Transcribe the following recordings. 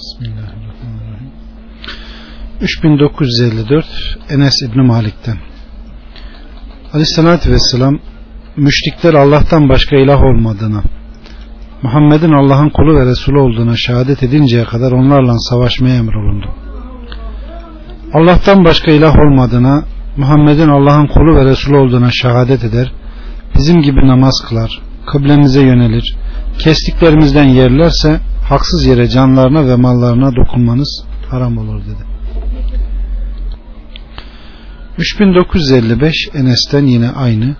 Bismillahirrahmanirrahim. 3954 Enes İbni Malik'ten Aleyhissalatü Vesselam müşrikler Allah'tan başka ilah olmadığına Muhammed'in Allah'ın kulu ve Resulü olduğuna şehadet edinceye kadar onlarla savaşmaya emrolundu. Allah'tan başka ilah olmadığına Muhammed'in Allah'ın kulu ve Resulü olduğuna şehadet eder, bizim gibi namaz kılar, kıblemize yönelir, kestiklerimizden yerlerse haksız yere canlarına ve mallarına dokunmanız haram olur dedi. 3955 Enes'ten yine aynı.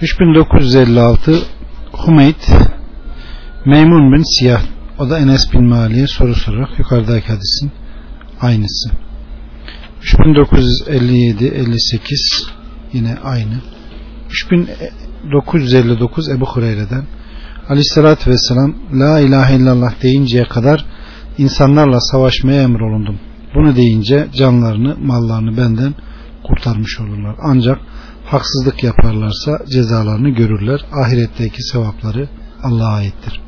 3956 Humeyd Meymun bin Siyah o da Enes bin Mali'ye soru sorarak yukarıdaki hadisin aynısı. 3957 58 yine aynı. 3959 Ebu Hureyre'den Aleyhissalatü Vesselam La ilahe illallah deyinceye kadar insanlarla savaşmaya emrolundum. Bunu deyince canlarını, mallarını benden kurtarmış olurlar. Ancak haksızlık yaparlarsa cezalarını görürler. Ahiretteki sevapları Allah'a aittir.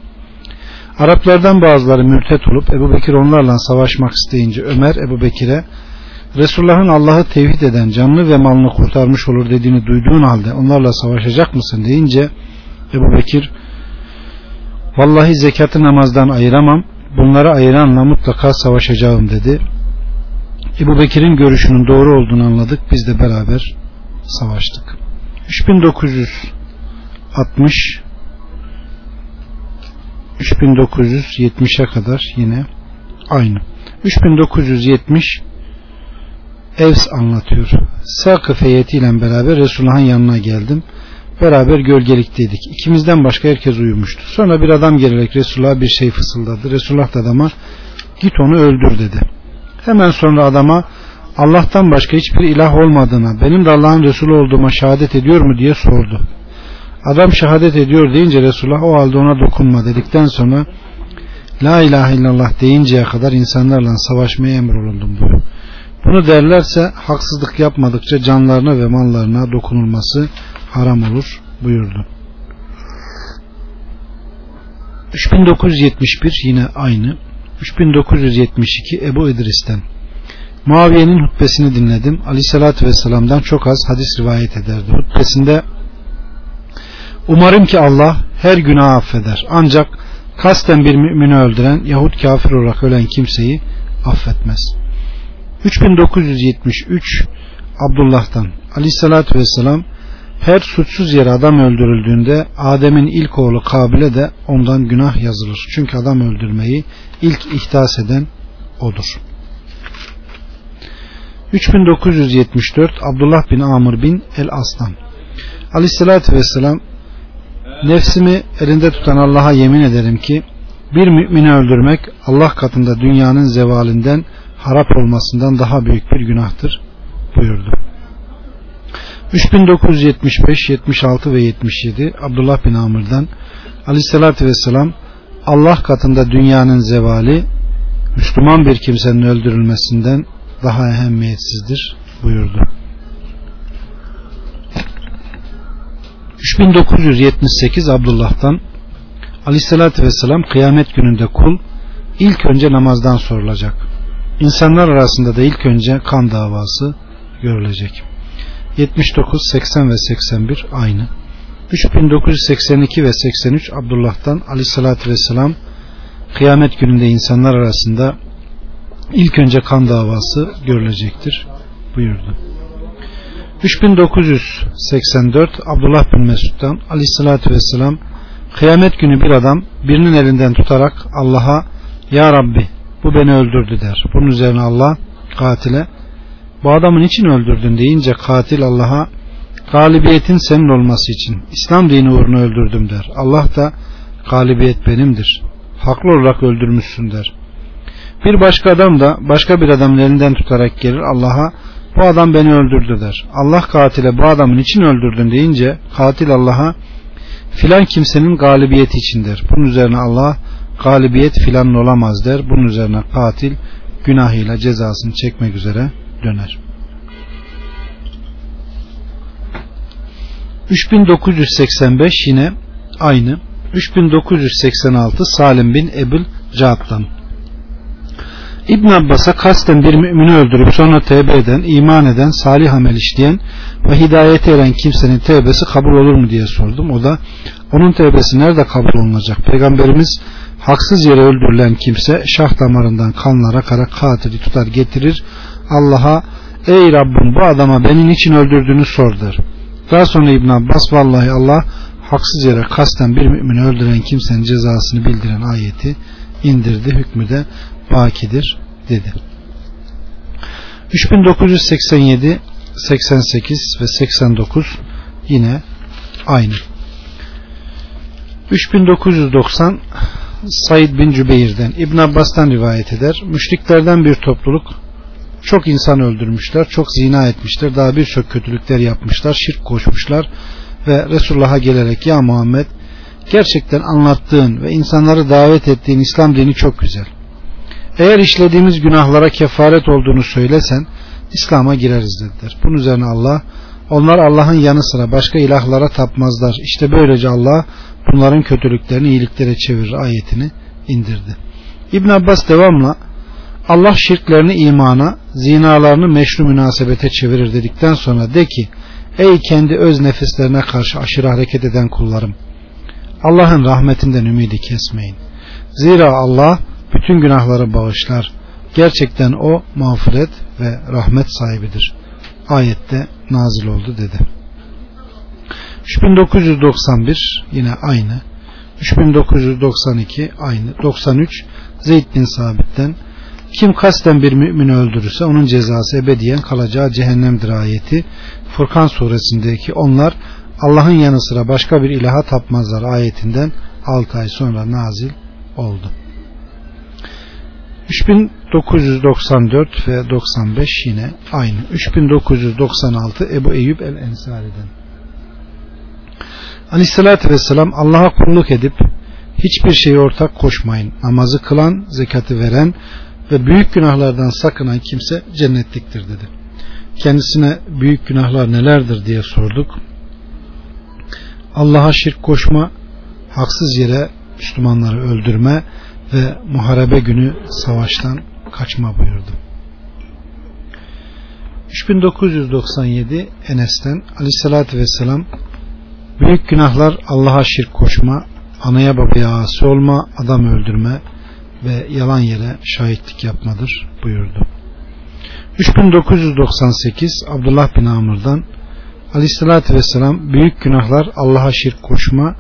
Araplardan bazıları mürtet olup Ebu Bekir onlarla savaşmak isteyince Ömer Ebu Bekir'e Resulullah'ın Allah'ı tevhid eden canlı ve malını kurtarmış olur dediğini duyduğun halde onlarla savaşacak mısın deyince Ebu Bekir vallahi zekatı namazdan ayıramam bunları ayıranla mutlaka savaşacağım dedi. Ebu Bekir'in görüşünün doğru olduğunu anladık. Biz de beraber savaştık. 3960 3970'e kadar yine aynı. 3970 Evs anlatıyor. Sakıf heyetiyle beraber Resulullah'ın yanına geldim. Beraber gölgelikteydik. İkimizden başka herkes uyumuştu. Sonra bir adam gelerek Resulullah'a bir şey fısıldadı. Resulullah da adama git onu öldür dedi. Hemen sonra adama Allah'tan başka hiçbir ilah olmadığına, benim de Allah'ın Resulü olduğuma şehadet ediyor mu diye sordu. Adam şehadet ediyor deyince Resulullah o halde ona dokunma dedikten sonra La ilahe illallah deyinceye kadar insanlarla savaşmaya emrolundum buyuruyor. Bunu derlerse haksızlık yapmadıkça canlarına ve mallarına dokunulması haram olur buyurdu. 3971 yine aynı. 3972 Ebu İdris'ten. Muaviye'nin hutbesini dinledim. Ali sallallahu vesselam'dan çok az hadis rivayet ederdi. Hutbesinde Umarım ki Allah her günah affeder. Ancak kasten bir mümini öldüren yahut kafir olarak ölen kimseyi affetmez. 3973 Abdullah'tan Ali sallallahu vesselam her suçsuz yere adam öldürüldüğünde Adem'in ilk oğlu Kabil'e de ondan günah yazılır. Çünkü adam öldürmeyi ilk ihdas eden odur. 3974 Abdullah bin Amr bin El Aslan Aleyhissalatü Vesselam Nefsimi elinde tutan Allah'a yemin ederim ki bir mümini öldürmek Allah katında dünyanın zevalinden harap olmasından daha büyük bir günahtır buyurdu. 3975, 76 ve 77 Abdullah bin Amr'dan Aleyhisselatü Vesselam Allah katında dünyanın zevali Müslüman bir kimsenin öldürülmesinden daha ehemmiyetsizdir buyurdu. 3978 Abdullah'tan Aleyhisselatü Vesselam kıyamet gününde kul ilk önce namazdan sorulacak. İnsanlar arasında da ilk önce kan davası görülecek. 79, 80 ve 81 aynı. 3982 ve 83 Abdullah'tan Aleyhisselatü Vesselam kıyamet gününde insanlar arasında ilk önce kan davası görülecektir buyurdu. 3984 Abdullah bin Mesud'dan aleyhissalatü vesselam kıyamet günü bir adam birinin elinden tutarak Allah'a Ya Rabbi bu beni öldürdü der. Bunun üzerine Allah katile bu adamın için öldürdün deyince katil Allah'a galibiyetin senin olması için İslam dini uğruna öldürdüm der. Allah da galibiyet benimdir. Haklı olarak öldürmüşsün der. Bir başka adam da başka bir adamın elinden tutarak gelir Allah'a bu adam beni öldürdü der. Allah katile bu adamın için öldürdün deyince katil Allah'a filan kimsenin galibiyeti içindir. Bunun üzerine Allah galibiyet filan olamaz der. Bunun üzerine katil günahıyla cezasını çekmek üzere döner. 3985 yine aynı. 3986 Salim bin Ebul Caat'tan İbn Abbas'a kasten bir mümini öldürüp sonra tevbe eden, iman eden, salih amel işleyen ve hidayete eren kimsenin tevbesi kabul olur mu diye sordum. O da onun tevbesi nerede kabul olunacak? Peygamberimiz haksız yere öldürülen kimse şah damarından kanlar akarak katili tutar getirir. Allah'a ey Rabbim bu adama benim için öldürdüğünü sor der. Daha sonra İbn Abbas vallahi Allah haksız yere kasten bir mümini öldüren kimsenin cezasını bildiren ayeti indirdi. Hükmü de bakidir dedi. 3987 88 ve 89 yine aynı. 3990 Said bin Cübeyr'den İbn Abbas'tan rivayet eder. Müşriklerden bir topluluk çok insan öldürmüşler, çok zina etmişler, daha birçok kötülükler yapmışlar, şirk koşmuşlar ve Resulullah'a gelerek ya Muhammed gerçekten anlattığın ve insanları davet ettiğin İslam dini çok güzel. Eğer işlediğimiz günahlara kefaret olduğunu söylesen İslam'a gireriz dediler. Bunun üzerine Allah onlar Allah'ın yanı sıra başka ilahlara tapmazlar. İşte böylece Allah bunların kötülüklerini iyiliklere çevirir ayetini indirdi. İbn Abbas devamla Allah şirklerini imana, zinalarını meşru münasebete çevirir dedikten sonra de ki ey kendi öz nefislerine karşı aşırı hareket eden kullarım Allah'ın rahmetinden ümidi kesmeyin. Zira Allah bütün günahları bağışlar. Gerçekten o mağfiret ve rahmet sahibidir. Ayette nazil oldu dedi. 3991 yine aynı. 3992 aynı. 93 Zeyd bin Sabit'ten kim kasten bir mümini öldürürse onun cezası ebediyen kalacağı cehennemdir ayeti. Furkan suresindeki onlar Allah'ın yanı sıra başka bir ilaha tapmazlar ayetinden 6 ay sonra nazil oldu. 3994 ve 95 yine aynı. 3996 Ebu Eyyub el-Ensari'den. Aleyhissalatü vesselam Allah'a kulluk edip hiçbir şeyi ortak koşmayın. Namazı kılan, zekatı veren ve büyük günahlardan sakınan kimse cennetliktir dedi. Kendisine büyük günahlar nelerdir diye sorduk. Allah'a şirk koşma, haksız yere Müslümanları öldürme ve muharebe günü savaştan kaçma buyurdu. 3997 Enes'ten Aleyhisselatü Vesselam Büyük günahlar Allah'a şirk koşma, anaya babaya asi olma, adam öldürme ve yalan yere şahitlik yapmadır buyurdu. 3998 Abdullah bin Amr'dan Aleyhisselatü Vesselam büyük günahlar Allah'a şirk koşma,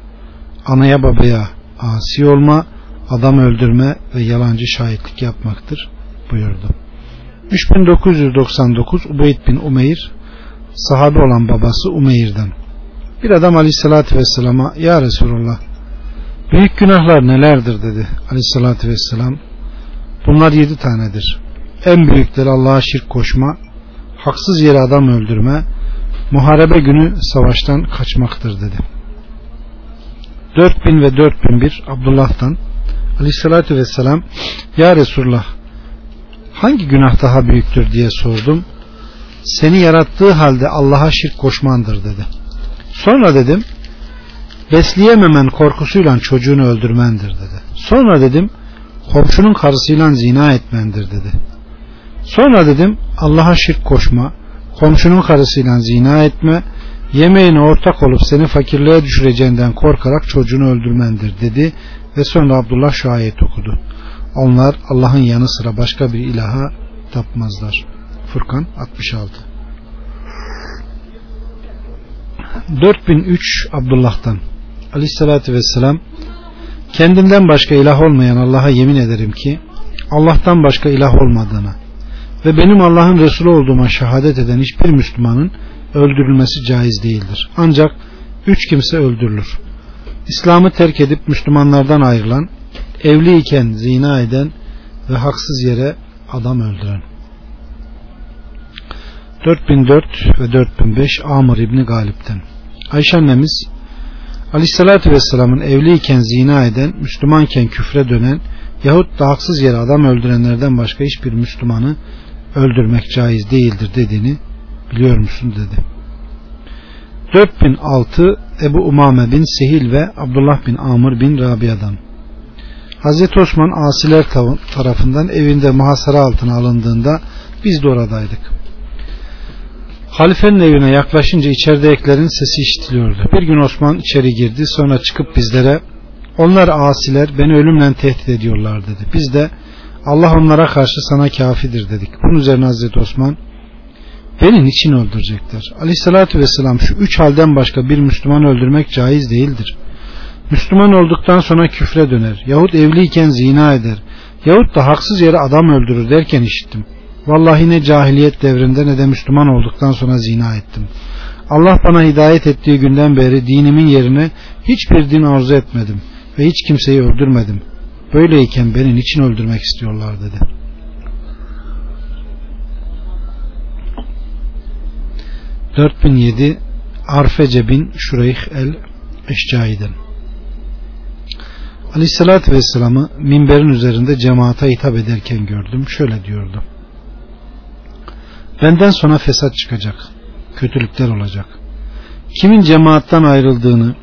anaya babaya asi olma, adam öldürme ve yalancı şahitlik yapmaktır buyurdu. 3999 Ubeyd bin Umeyr sahabe olan babası Umeyr'den bir adam aleyhissalatü vesselama ya Resulullah büyük günahlar nelerdir? dedi aleyhissalatü vesselam. Bunlar yedi tanedir. En büyükleri Allah'a şirk koşma haksız yere adam öldürme muharebe günü savaştan kaçmaktır dedi. 4000 ve 4001 Abdullah'tan Aleyhissalatü Vesselam Ya Resulullah hangi günah daha büyüktür? diye sordum. Seni yarattığı halde Allah'a şirk koşmandır dedi. Sonra dedim besleyememen korkusuyla çocuğunu öldürmendir dedi. Sonra dedim komşunun karısıyla zina etmendir dedi. Sonra dedim Allah'a şirk koşma, komşunun karısıyla zina etme, yemeğine ortak olup seni fakirliğe düşüreceğinden korkarak çocuğunu öldürmendir dedi ve sonra Abdullah şu ayet okudu. Onlar Allah'ın yanı sıra başka bir ilaha tapmazlar. Furkan 66 4003 Abdullah'tan Aleyhissalatü Vesselam Kendimden başka ilah olmayan Allah'a yemin ederim ki Allah'tan başka ilah olmadığına ve benim Allah'ın Resulü olduğuma şehadet eden hiçbir Müslümanın öldürülmesi caiz değildir. Ancak üç kimse öldürülür. İslam'ı terk edip Müslümanlardan ayrılan, evliyken zina eden ve haksız yere adam öldüren. 4004 ve 4005 Amr İbni Galip'ten. Ayşe annemiz Aleyhisselatü Vesselam'ın evliyken zina eden, Müslümanken küfre dönen yahut da haksız yere adam öldürenlerden başka hiçbir Müslümanı öldürmek caiz değildir dediğini biliyor musun dedi. 4006 Ebu Umame bin Sehil ve Abdullah bin Amr bin Rabia'dan. Hazreti Osman asiler tarafından evinde muhasara altına alındığında biz de oradaydık. Halifenin evine yaklaşınca içeridekilerin sesi işitiliyordu. Bir gün Osman içeri girdi sonra çıkıp bizlere onlar asiler beni ölümle tehdit ediyorlar dedi. Biz de Allah onlara karşı sana kafidir dedik. Bunun üzerine Hazreti Osman beni niçin öldürecekler? Aleyhissalatü vesselam şu üç halden başka bir Müslüman öldürmek caiz değildir. Müslüman olduktan sonra küfre döner. Yahut evliyken zina eder. Yahut da haksız yere adam öldürür derken işittim. Vallahi ne cahiliyet devrinde ne de Müslüman olduktan sonra zina ettim. Allah bana hidayet ettiği günden beri dinimin yerine hiçbir din arzu etmedim ve hiç kimseyi öldürmedim. Böyleyken beni niçin öldürmek istiyorlar dedi. ...4007 Arfece bin Şureyh el Eşcai'den Aleyhissalatü Vesselam'ı minberin üzerinde cemaate hitap ederken gördüm. Şöyle diyordu. Benden sonra fesat çıkacak. Kötülükler olacak. Kimin cemaattan ayrıldığını,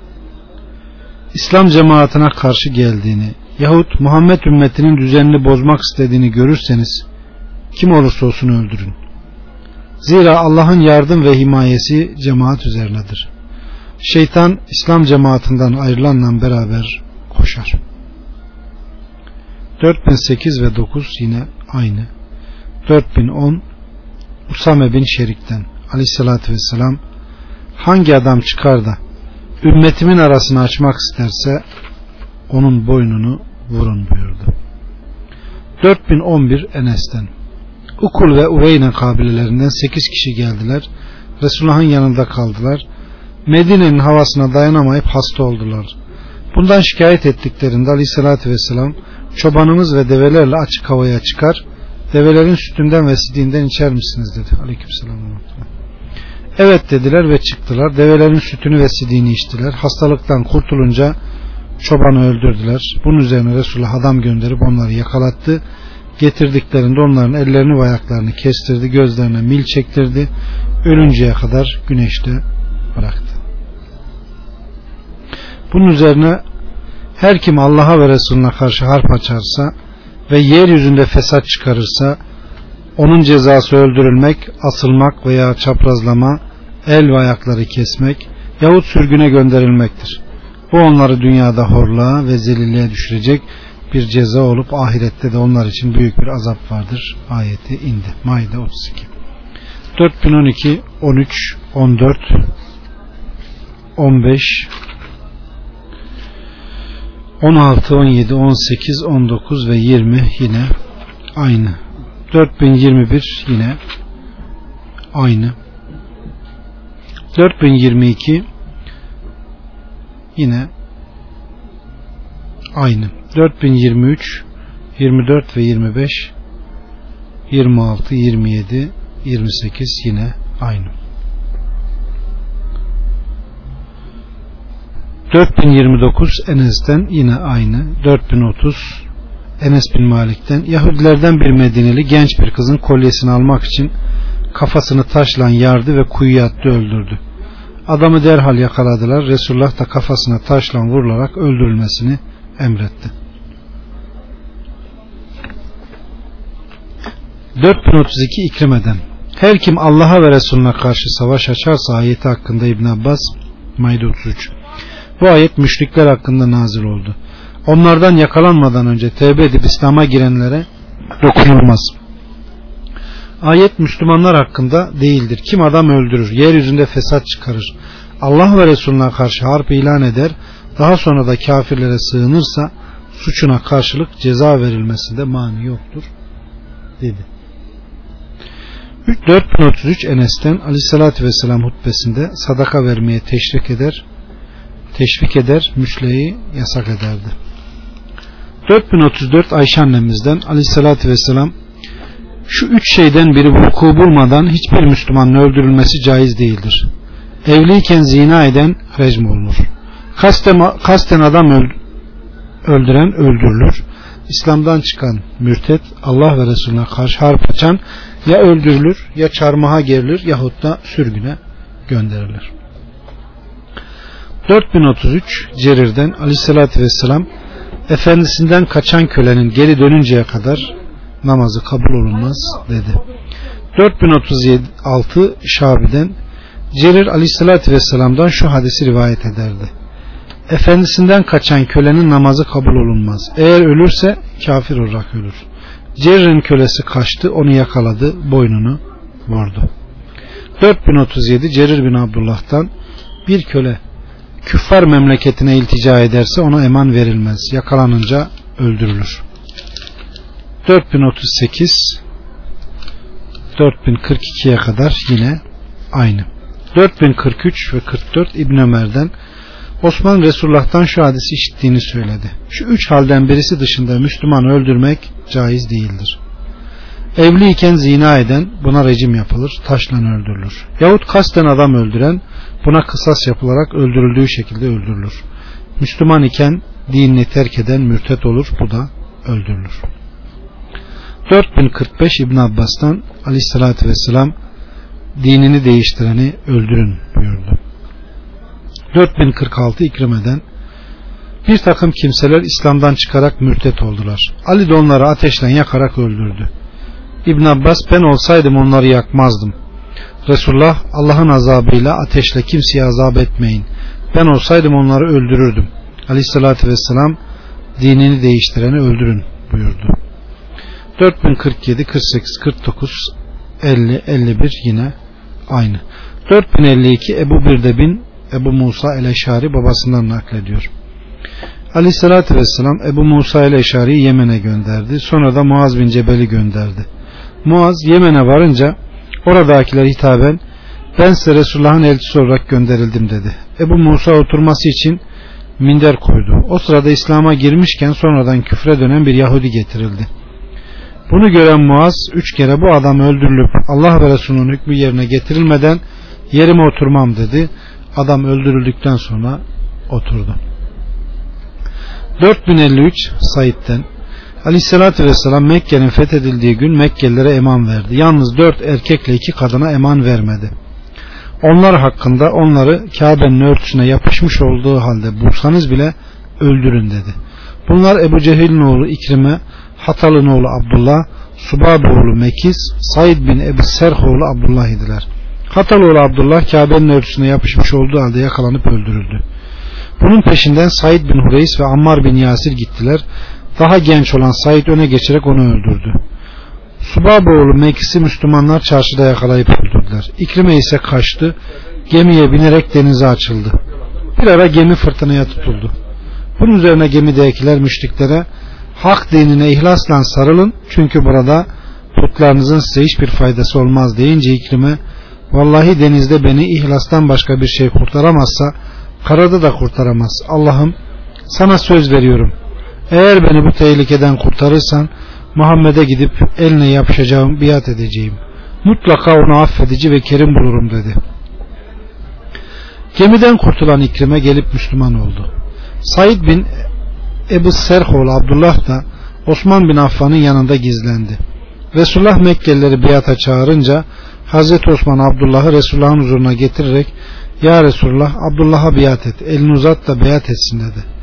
İslam cemaatine karşı geldiğini yahut Muhammed ümmetinin düzenini bozmak istediğini görürseniz kim olursa olsun öldürün. Zira Allah'ın yardım ve himayesi cemaat üzerinedir. Şeytan İslam cemaatinden ayrılanla beraber koşar. 4008 ve 9 yine aynı. 4010 Usame bin Şerik'ten aleyhissalatü vesselam hangi adam çıkar da ümmetimin arasını açmak isterse onun boynunu vurun buyurdu. 4011 Enes'ten Ukul ve Uveyne kabilelerinden 8 kişi geldiler. Resulullah'ın yanında kaldılar. Medine'nin havasına dayanamayıp hasta oldular. Bundan şikayet ettiklerinde aleyhissalatü vesselam çobanımız ve develerle açık havaya çıkar develerin sütünden ve sidiğinden içer misiniz dedi. Aleykümselam. Evet dediler ve çıktılar. Develerin sütünü ve sidiğini içtiler. Hastalıktan kurtulunca çobanı öldürdüler. Bunun üzerine Resulullah adam gönderip onları yakalattı. Getirdiklerinde onların ellerini ve ayaklarını kestirdi. Gözlerine mil çektirdi. Ölünceye kadar güneşte bıraktı. Bunun üzerine her kim Allah'a ve Resulüne karşı harp açarsa ve yeryüzünde fesat çıkarırsa onun cezası öldürülmek, asılmak veya çaprazlama, el ve ayakları kesmek yahut sürgüne gönderilmektir. Bu onları dünyada horluğa ve zelilliğe düşürecek bir ceza olup ahirette de onlar için büyük bir azap vardır. Ayeti indi. Maide 32. 4012 13 14 15 16, 17, 18, 19 ve 20 yine aynı. 4021 yine aynı. 4022 yine aynı. 4023 24 ve 25 26, 27, 28 yine aynı. 4029 Enes'ten yine aynı. 4030 Enes bin Malik'ten Yahudilerden bir Medineli genç bir kızın kolyesini almak için kafasını taşla yardı ve kuyuya attı öldürdü. Adamı derhal yakaladılar. Resulullah da kafasına taşla vurularak öldürülmesini emretti. 4032 İkrime'den Her kim Allah'a ve Resulüne karşı savaş açarsa ayeti hakkında İbn Abbas Maide 33 bu ayet müşrikler hakkında nazil oldu. Onlardan yakalanmadan önce tevbe edip İslam'a girenlere dokunulmaz. Ayet Müslümanlar hakkında değildir. Kim adam öldürür, yeryüzünde fesat çıkarır, Allah ve Resulüne karşı harp ilan eder, daha sonra da kafirlere sığınırsa suçuna karşılık ceza verilmesinde mani yoktur dedi. 4033 Enes'ten Aleyhisselatü Vesselam hutbesinde sadaka vermeye teşvik eder teşvik eder, müçleyi yasak ederdi. 4034 Ayşe annemizden aleyhissalatü vesselam şu üç şeyden biri vuku bulmadan hiçbir Müslümanın öldürülmesi caiz değildir. Evliyken zina eden recm olunur. Kasten, kasten adam öldüren öldürülür. İslam'dan çıkan mürtet Allah ve Resulüne karşı harp açan ya öldürülür ya çarmıha gerilir yahut da sürgüne gönderilir. 4033 Cerir'den aleyhissalatü vesselam efendisinden kaçan kölenin geri dönünceye kadar namazı kabul olunmaz dedi. 4036 Şabi'den Cerir aleyhissalatü vesselam'dan şu hadisi rivayet ederdi. Efendisinden kaçan kölenin namazı kabul olunmaz. Eğer ölürse kafir olarak ölür. Cerir'in kölesi kaçtı, onu yakaladı, boynunu vurdu. 4037 Cerir bin Abdullah'tan bir köle küffar memleketine iltica ederse ona eman verilmez. Yakalanınca öldürülür. 4038 4042'ye kadar yine aynı. 4043 ve 44 İbn Ömer'den Osman Resulullah'tan şu hadisi işittiğini söyledi. Şu üç halden birisi dışında Müslüman öldürmek caiz değildir. Evliyken zina eden buna rejim yapılır, taşla öldürülür. Yahut kasten adam öldüren buna kısas yapılarak öldürüldüğü şekilde öldürülür. Müslüman iken dinini terk eden mürtet olur, bu da öldürülür. 4045 İbn Abbas'tan aleyhissalatü vesselam dinini değiştireni öldürün buyurdu. 4046 İkrime'den bir takım kimseler İslam'dan çıkarak mürtet oldular. Ali de onları ateşle yakarak öldürdü. İbn Abbas ben olsaydım onları yakmazdım. Resulullah Allah'ın azabıyla ateşle kimseye azap etmeyin. Ben olsaydım onları öldürürdüm. Aleyhissalatü vesselam dinini değiştireni öldürün buyurdu. 4047, 48, 49, 50, 51 yine aynı. 4052 Ebu Birde bin Ebu Musa el-Eşari babasından naklediyor. Aleyhissalatü vesselam Ebu Musa el-Eşari'yi Yemen'e gönderdi. Sonra da Muaz bin Cebel'i gönderdi. Muaz Yemen'e varınca oradakiler hitaben ben size Resulullah'ın elçisi olarak gönderildim dedi. Ebu Musa oturması için minder koydu. O sırada İslam'a girmişken sonradan küfre dönen bir Yahudi getirildi. Bunu gören Muaz üç kere bu adam öldürülüp Allah ve Resulünün hükmü yerine getirilmeden yerime oturmam dedi. Adam öldürüldükten sonra oturdu. 4053 Said'den Aleyhissalatü Vesselam Mekke'nin fethedildiği gün Mekkelilere eman verdi. Yalnız dört erkekle iki kadına eman vermedi. Onlar hakkında onları Kabe'nin örtüsüne yapışmış olduğu halde bulsanız bile öldürün dedi. Bunlar Ebu Cehil'in oğlu İkrime, Hatal'ın oğlu Abdullah, Subab oğlu Mekiz, Said bin Ebu Serh oğlu Abdullah idiler. Hatal oğlu Abdullah Kabe'nin örtüsüne yapışmış olduğu halde yakalanıp öldürüldü. Bunun peşinden Said bin Hureys ve Ammar bin Yasir gittiler. Daha genç olan Said öne geçerek onu öldürdü. Subab oğlu Mekis'i Müslümanlar çarşıda yakalayıp öldürdüler. İkrime ise kaçtı. Gemiye binerek denize açıldı. Bir ara gemi fırtınaya tutuldu. Bunun üzerine gemidekiler müşriklere hak dinine ihlasla sarılın çünkü burada putlarınızın size hiçbir faydası olmaz deyince İkrime vallahi denizde beni ihlastan başka bir şey kurtaramazsa karada da kurtaramaz. Allah'ım sana söz veriyorum. Eğer beni bu tehlikeden kurtarırsan Muhammed'e gidip eline yapışacağım biat edeceğim. Mutlaka onu affedici ve kerim bulurum dedi. Gemiden kurtulan İkrime gelip Müslüman oldu. Said bin Ebu Serhoğlu Abdullah da Osman bin Affan'ın yanında gizlendi. Resulullah Mekkelileri biata çağırınca Hazreti Osman Abdullah'ı Resulullah'ın huzuruna getirerek Ya Resulullah Abdullah'a biat et elini uzat da biat etsin dedi.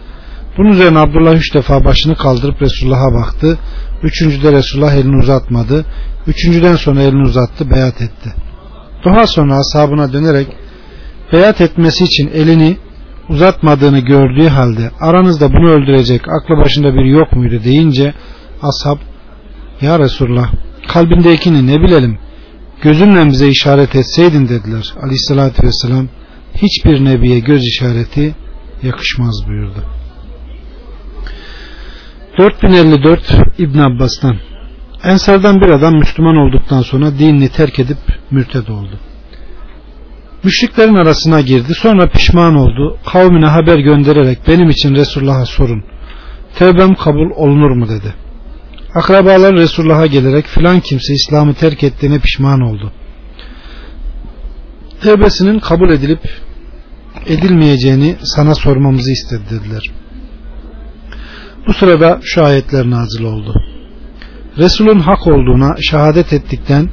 Bunun üzerine Abdullah üç defa başını kaldırıp Resulullah'a baktı. Üçüncüde Resulullah elini uzatmadı. Üçüncüden sonra elini uzattı beyat etti. Daha sonra ashabına dönerek beyat etmesi için elini uzatmadığını gördüğü halde aranızda bunu öldürecek aklı başında biri yok muydu deyince ashab ya Resulullah kalbindekini ne bilelim gözünle bize işaret etseydin dediler aleyhissalatü vesselam hiçbir nebiye göz işareti yakışmaz buyurdu 4054 İbn Abbas'tan Ensardan bir adam Müslüman olduktan sonra dinini terk edip mürted oldu. Müşriklerin arasına girdi. Sonra pişman oldu. Kavmine haber göndererek benim için Resulullah'a sorun. Tevbem kabul olunur mu dedi. Akrabalar Resulullah'a gelerek filan kimse İslam'ı terk ettiğine pişman oldu. Tevbesinin kabul edilip edilmeyeceğini sana sormamızı istedi dediler. Bu sırada şu ayetler nazil oldu. Resulün hak olduğuna şehadet ettikten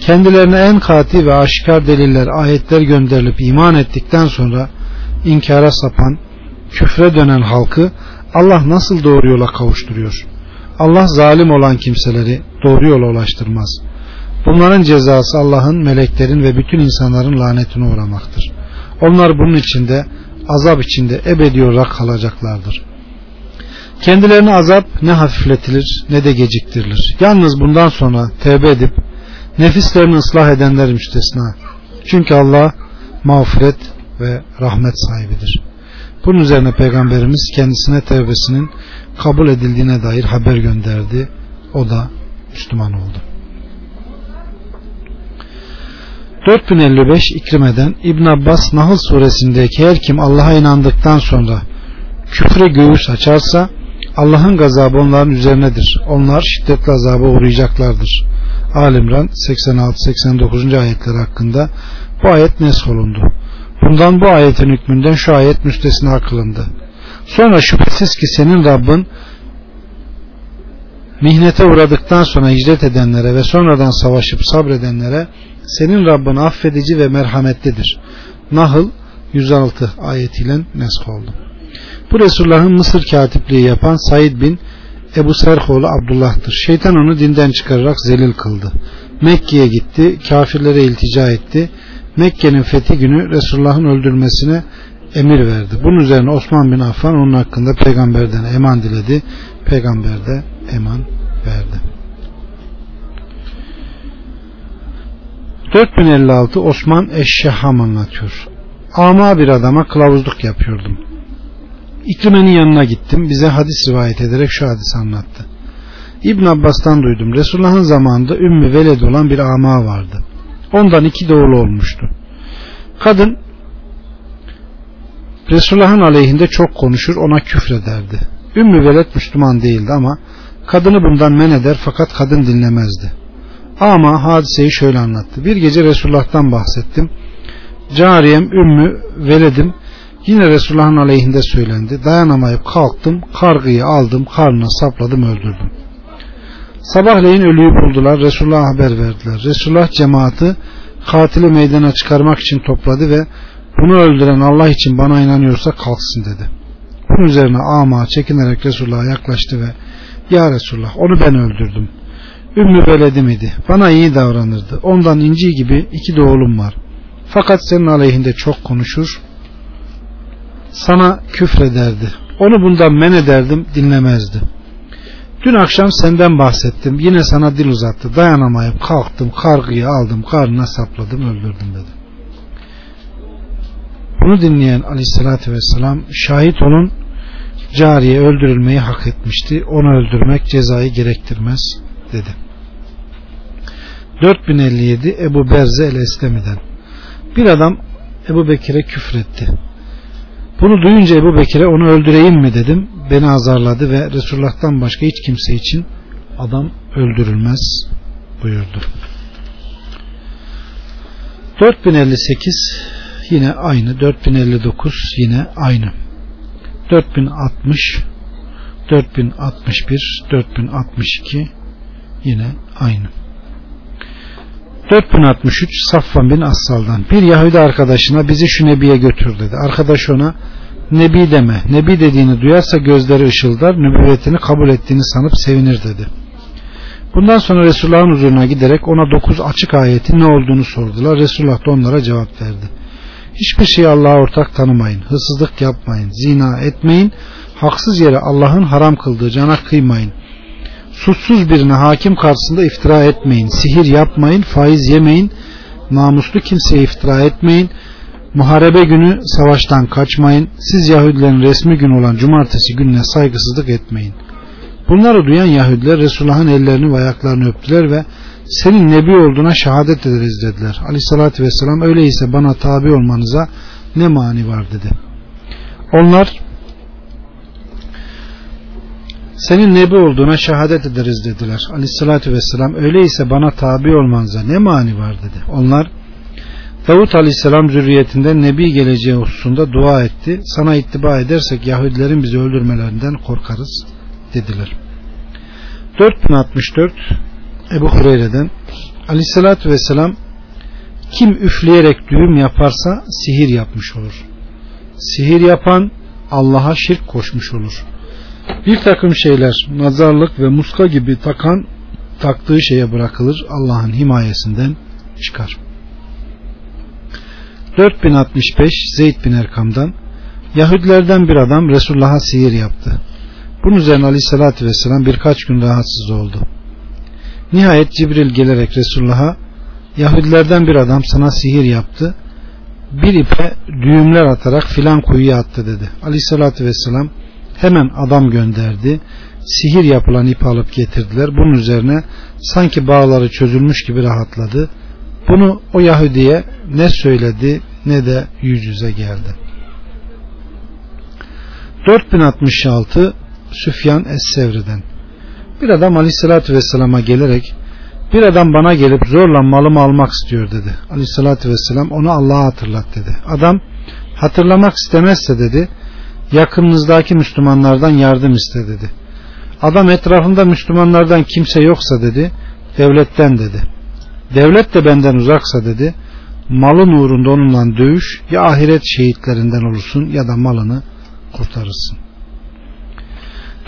kendilerine en kati ve aşikar deliller ayetler gönderilip iman ettikten sonra inkara sapan küfre dönen halkı Allah nasıl doğru yola kavuşturuyor? Allah zalim olan kimseleri doğru yola ulaştırmaz. Bunların cezası Allah'ın, meleklerin ve bütün insanların lanetine uğramaktır. Onlar bunun içinde, azap içinde ebedi olarak kalacaklardır. Kendilerine azap ne hafifletilir ne de geciktirilir. Yalnız bundan sonra tevbe edip nefislerini ıslah edenler müstesna. Çünkü Allah mağfiret ve rahmet sahibidir. Bunun üzerine Peygamberimiz kendisine tevbesinin kabul edildiğine dair haber gönderdi. O da Müslüman oldu. 4055 İkrime'den İbn Abbas Nahl suresindeki her kim Allah'a inandıktan sonra küfre göğüs açarsa Allah'ın gazabı onların üzerinedir. Onlar şiddetli azaba uğrayacaklardır. Alimran 86-89. ayetler hakkında bu ayet nesk olundu. Bundan bu ayetin hükmünden şu ayet müstesna kılındı. Sonra şüphesiz ki senin Rabbin mihnete uğradıktan sonra hicret edenlere ve sonradan savaşıp sabredenlere senin Rabbin affedici ve merhametlidir. Nahl 106 ayetiyle nesk oldu. Bu Resulullah'ın Mısır katipliği yapan Said bin Ebu Serhoğlu Abdullah'tır. Şeytan onu dinden çıkararak zelil kıldı. Mekke'ye gitti, kafirlere iltica etti. Mekke'nin fethi günü Resulullah'ın öldürmesine emir verdi. Bunun üzerine Osman bin Affan onun hakkında peygamberden eman diledi. Peygamber de eman verdi. 4056 Osman Eşşeham anlatıyor. Ama bir adama kılavuzluk yapıyordum. İkrimenin yanına gittim. Bize hadis rivayet ederek şu hadis anlattı. İbn Abbas'tan duydum. Resulullah'ın zamanında Ümmü Veled olan bir ama vardı. Ondan iki doğulu olmuştu. Kadın Resulullah'ın aleyhinde çok konuşur ona küfrederdi. Ümmü Veled Müslüman değildi ama kadını bundan men eder fakat kadın dinlemezdi. Ama hadiseyi şöyle anlattı. Bir gece Resulullah'tan bahsettim. Cariyem Ümmü Veled'im Yine Resulullah'ın aleyhinde söylendi. Dayanamayıp kalktım, kargıyı aldım, karnına sapladım, öldürdüm. Sabahleyin ölüyü buldular, Resulullah'a haber verdiler. Resulullah cemaati katili meydana çıkarmak için topladı ve bunu öldüren Allah için bana inanıyorsa kalksın dedi. Bunun üzerine ama çekinerek Resulullah'a yaklaştı ve Ya Resulullah onu ben öldürdüm. Ümmü veledim idi. Bana iyi davranırdı. Ondan inci gibi iki de oğlum var. Fakat senin aleyhinde çok konuşur, sana küfrederdi. Onu bundan men ederdim dinlemezdi. Dün akşam senden bahsettim. Yine sana dil uzattı. Dayanamayıp kalktım kargıyı aldım karnına sapladım öldürdüm dedi. Bunu dinleyen aleyhissalatü vesselam şahit olun cariye öldürülmeyi hak etmişti. Onu öldürmek cezayı gerektirmez dedi. 4057 Ebu Berze el-Eslemi'den bir adam Ebu Bekir'e küfretti. Bunu duyunca Ebu Bekir'e onu öldüreyim mi dedim. Beni azarladı ve Resulullah'tan başka hiç kimse için adam öldürülmez buyurdu. 4058 yine aynı 4059 yine aynı 4060 4061 4062 yine aynı 4063 Safvan bin Assal'dan bir Yahudi arkadaşına bizi şu nebiye götür dedi. Arkadaş ona nebi deme. Nebi dediğini duyarsa gözleri ışıldar, nübüvvetini kabul ettiğini sanıp sevinir dedi. Bundan sonra Resulullah'ın huzuruna giderek ona dokuz açık ayetin ne olduğunu sordular. Resulullah da onlara cevap verdi. Hiçbir şeyi Allah'a ortak tanımayın, hırsızlık yapmayın, zina etmeyin, haksız yere Allah'ın haram kıldığı cana kıymayın suçsuz birine hakim karşısında iftira etmeyin, sihir yapmayın, faiz yemeyin, namuslu kimseye iftira etmeyin, muharebe günü savaştan kaçmayın, siz Yahudilerin resmi gün olan cumartesi gününe saygısızlık etmeyin. Bunları duyan Yahudiler Resulullah'ın ellerini ve ayaklarını öptüler ve senin nebi olduğuna şehadet ederiz dediler. Aleyhissalatü vesselam öyleyse bana tabi olmanıza ne mani var dedi. Onlar senin nebi olduğuna şehadet ederiz dediler. Aleyhissalatü vesselam öyleyse bana tabi olmanıza ne mani var dedi. Onlar Davut Aleyhisselam zürriyetinden nebi geleceği hususunda dua etti. Sana ittiba edersek Yahudilerin bizi öldürmelerinden korkarız dediler. 4064 Ebu Hureyre'den Aleyhissalatü vesselam kim üfleyerek düğüm yaparsa sihir yapmış olur. Sihir yapan Allah'a şirk koşmuş olur Bir takım şeyler nazarlık ve muska gibi takan taktığı şeye bırakılır Allah'ın himayesinden çıkar. 4065 Zeyd bin Erkam'dan Yahudilerden bir adam Resulullah'a sihir yaptı. Bunun üzerine aleyhissalatü vesselam birkaç gün rahatsız oldu. Nihayet Cibril gelerek Resulullah'a Yahudilerden bir adam sana sihir yaptı. Bir ipe düğümler atarak filan kuyuya attı dedi. Aleyhissalatü vesselam hemen adam gönderdi. Sihir yapılan ipi alıp getirdiler. Bunun üzerine sanki bağları çözülmüş gibi rahatladı. Bunu o Yahudi'ye ne söyledi ne de yüz yüze geldi. 4066 Süfyan Es-Sevri'den bir adam aleyhissalatü vesselama gelerek bir adam bana gelip zorla malımı almak istiyor dedi. Aleyhissalatü vesselam onu Allah'a hatırlat dedi. Adam hatırlamak istemezse dedi yakınınızdaki Müslümanlardan yardım iste dedi. Adam etrafında Müslümanlardan kimse yoksa dedi devletten dedi. Devlet de benden uzaksa dedi malın uğrunda onunla dövüş ya ahiret şehitlerinden olursun ya da malını kurtarırsın.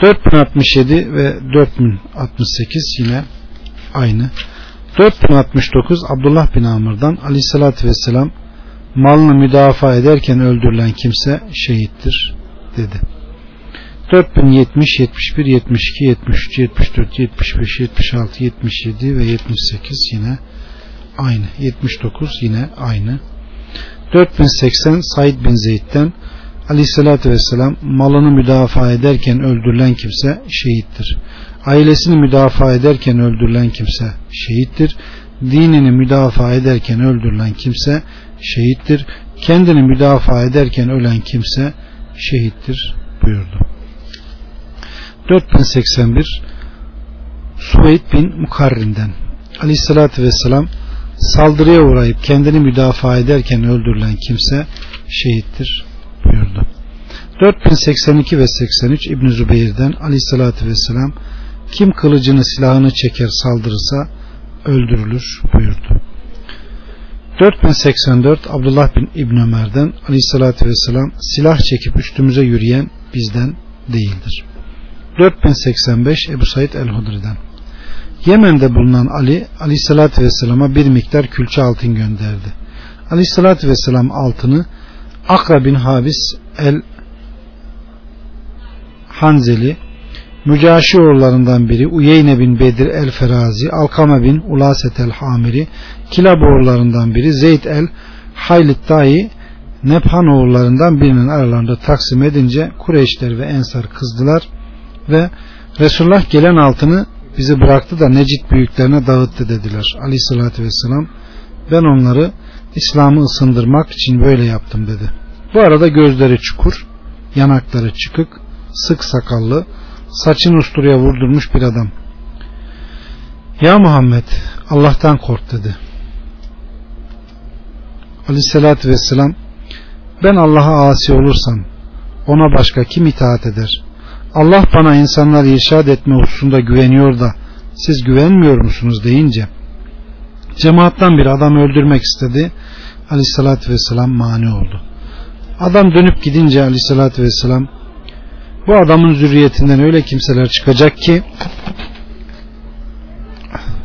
4067 ve 4068 yine aynı. 4069 Abdullah bin Amr'dan aleyhissalatü vesselam malını müdafaa ederken öldürülen kimse şehittir dedi. 4070, 71, 72, 73, 74, 75, 76, 77 ve 78 yine aynı. 79 yine aynı. 4080 Said bin Zeyd'den Aleyhissalatü vesselam malını müdafaa ederken öldürülen kimse şehittir. Ailesini müdafaa ederken öldürülen kimse şehittir. Dinini müdafaa ederken öldürülen kimse şehittir. Kendini müdafaa ederken ölen kimse şehittir buyurdu. 4081 Suveyd bin Mukarrim'den Aleyhissalatü vesselam saldırıya uğrayıp kendini müdafaa ederken öldürülen kimse şehittir buyurdu. 4082 ve 83 İbn Zübeyir'den aleyhissalatü vesselam kim kılıcını silahını çeker saldırırsa öldürülür buyurdu. 4084 Abdullah bin İbn Ömer'den aleyhissalatü vesselam silah çekip üstümüze yürüyen bizden değildir. 4085 Ebu Said el-Hudri'den Yemen'de bulunan Ali aleyhissalatü vesselama bir miktar külçe altın gönderdi. Aleyhissalatü vesselam altını Akra bin Habis el Hanzeli Mücaşi oğullarından biri Uyeyne bin Bedir el Ferazi Alkama bin Ulaset el Hamiri Kilab oğullarından biri Zeyd el Haylit Dahi Nephan oğullarından birinin aralarında taksim edince Kureyşler ve Ensar kızdılar ve Resulullah gelen altını bizi bıraktı da Necit büyüklerine dağıttı dediler. Aleyhissalatü vesselam ben onları İslam'ı ısındırmak için böyle yaptım dedi. Bu arada gözleri çukur, yanakları çıkık, sık sakallı, saçını usturaya vurdurmuş bir adam. Ya Muhammed Allah'tan kork dedi. Aleyhissalatü vesselam ben Allah'a asi olursam ona başka kim itaat eder? Allah bana insanları irşad etme hususunda güveniyor da siz güvenmiyor musunuz deyince cemaattan bir adam öldürmek istedi. Aleyhissalatü vesselam mani oldu. Adam dönüp gidince aleyhissalatü vesselam bu adamın zürriyetinden öyle kimseler çıkacak ki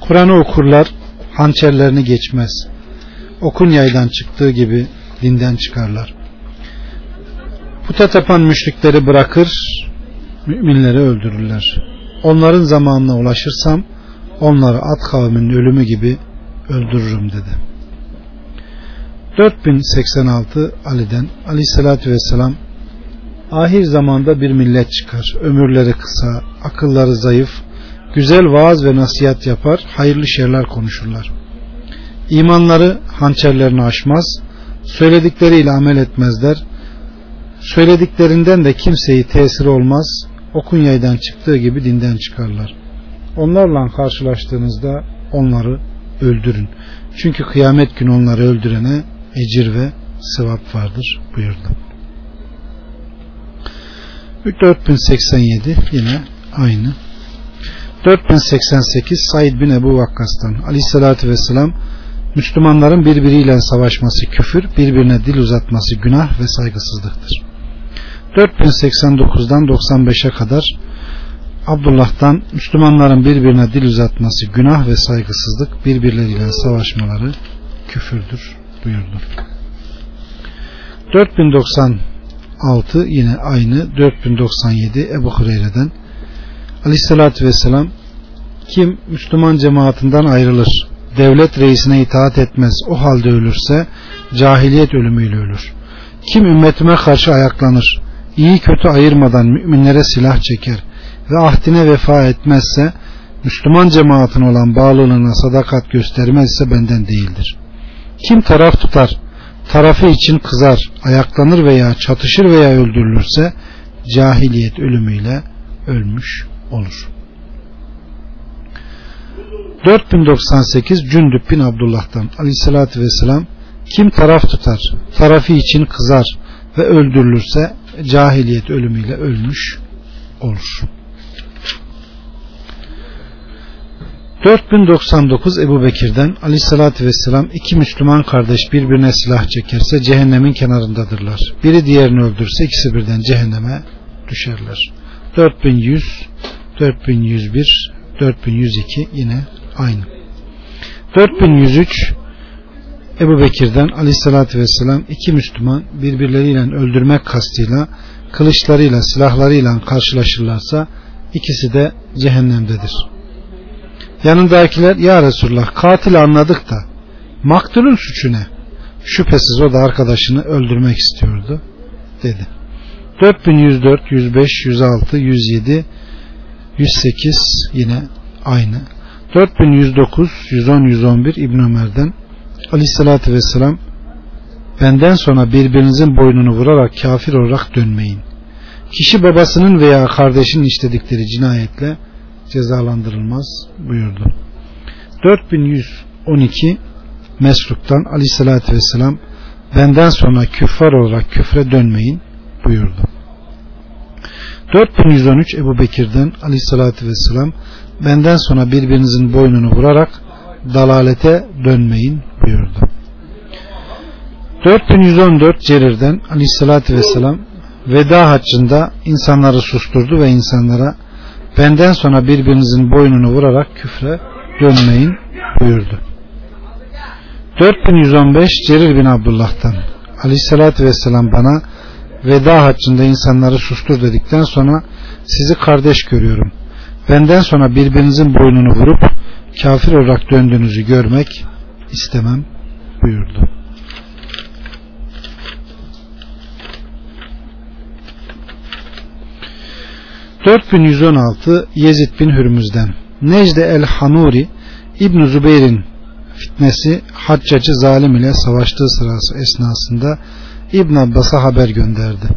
Kur'an'ı okurlar hançerlerini geçmez. Okun yaydan çıktığı gibi dinden çıkarlar. Puta tapan müşrikleri bırakır müminleri öldürürler. Onların zamanına ulaşırsam onları at kavminin ölümü gibi öldürürüm dedi. 4086 Ali'den Aleyhisselatü Vesselam ahir zamanda bir millet çıkar. Ömürleri kısa, akılları zayıf, güzel vaaz ve nasihat yapar, hayırlı şeyler konuşurlar. İmanları hançerlerini aşmaz, söyledikleriyle amel etmezler, söylediklerinden de kimseyi tesiri olmaz, okun yaydan çıktığı gibi dinden çıkarlar. Onlarla karşılaştığınızda onları öldürün. Çünkü kıyamet günü onları öldürene ecir ve sevap vardır buyurdu. 4087 yine aynı. 4088 Said bin Ebu Vakkas'tan Aleyhisselatü Vesselam Müslümanların birbiriyle savaşması küfür, birbirine dil uzatması günah ve saygısızlıktır. 4089'dan 95'e kadar Abdullah'tan Müslümanların birbirine dil uzatması günah ve saygısızlık birbirleriyle savaşmaları küfürdür buyurdu. 4096 yine aynı 4097 Ebu Hureyre'den Aleyhisselatü Vesselam kim Müslüman cemaatinden ayrılır devlet reisine itaat etmez o halde ölürse cahiliyet ölümüyle ölür. Kim ümmetime karşı ayaklanır iyi kötü ayırmadan müminlere silah çeker ve ahdine vefa etmezse Müslüman cemaatin olan bağlılığına sadakat göstermezse benden değildir. Kim taraf tutar, tarafı için kızar, ayaklanır veya çatışır veya öldürülürse cahiliyet ölümüyle ölmüş olur. 4098 Cündüb bin Abdullah'tan aleyhissalatü vesselam kim taraf tutar, tarafı için kızar ve öldürülürse cahiliyet ölümüyle ölmüş olur. 4099 Ebu Bekir'den aleyhissalatü vesselam iki Müslüman kardeş birbirine silah çekerse cehennemin kenarındadırlar. Biri diğerini öldürse ikisi birden cehenneme düşerler. 4100 4101 4102 yine aynı. 4103 Ebu Bekir'den aleyhissalatü vesselam iki Müslüman birbirleriyle öldürmek kastıyla kılıçlarıyla silahlarıyla karşılaşırlarsa ikisi de cehennemdedir. Yanındakiler ya Resulullah katil anladık da maktulün suçu ne? Şüphesiz o da arkadaşını öldürmek istiyordu dedi. 4104, 105, 106, 107, 108 yine aynı. 4109, 110, 111 İbn Ömer'den Aleyhissalatü Vesselam benden sonra birbirinizin boynunu vurarak kafir olarak dönmeyin. Kişi babasının veya kardeşinin işledikleri cinayetle cezalandırılmaz buyurdu. 4112 Mesruk'tan aleyhissalatü vesselam benden sonra küffar olarak küfre dönmeyin buyurdu. 4113 Ebu Bekir'den aleyhissalatü vesselam benden sonra birbirinizin boynunu vurarak dalalete dönmeyin buyurdu. 4114 Cerir'den aleyhissalatü vesselam veda haccında insanları susturdu ve insanlara benden sonra birbirinizin boynunu vurarak küfre dönmeyin buyurdu. 4115 Cerir bin Abdullah'tan aleyhissalatü vesselam bana veda haccında insanları sustur dedikten sonra sizi kardeş görüyorum. Benden sonra birbirinizin boynunu vurup kafir olarak döndüğünüzü görmek istemem buyurdu. 4116 Yezid bin Hürmüz'den Necde el-Hanuri İbn Zübeyir'in fitnesi Haccacı zalim ile savaştığı sırası esnasında İbn Abbas'a haber gönderdi.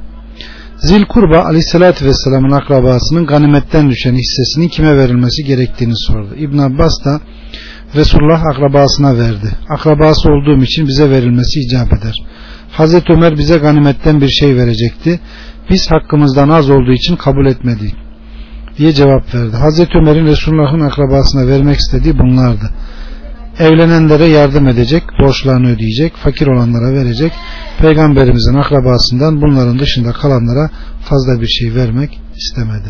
Zilkurba aleyhissalatü vesselamın akrabasının ganimetten düşen hissesinin kime verilmesi gerektiğini sordu. İbn Abbas da Resulullah akrabasına verdi. Akrabası olduğum için bize verilmesi icap eder. Hazreti Ömer bize ganimetten bir şey verecekti biz hakkımızdan az olduğu için kabul etmedik diye cevap verdi. Hazreti Ömer'in Resulullah'ın akrabasına vermek istediği bunlardı. Evlenenlere yardım edecek, borçlarını ödeyecek, fakir olanlara verecek, peygamberimizin akrabasından bunların dışında kalanlara fazla bir şey vermek istemedi.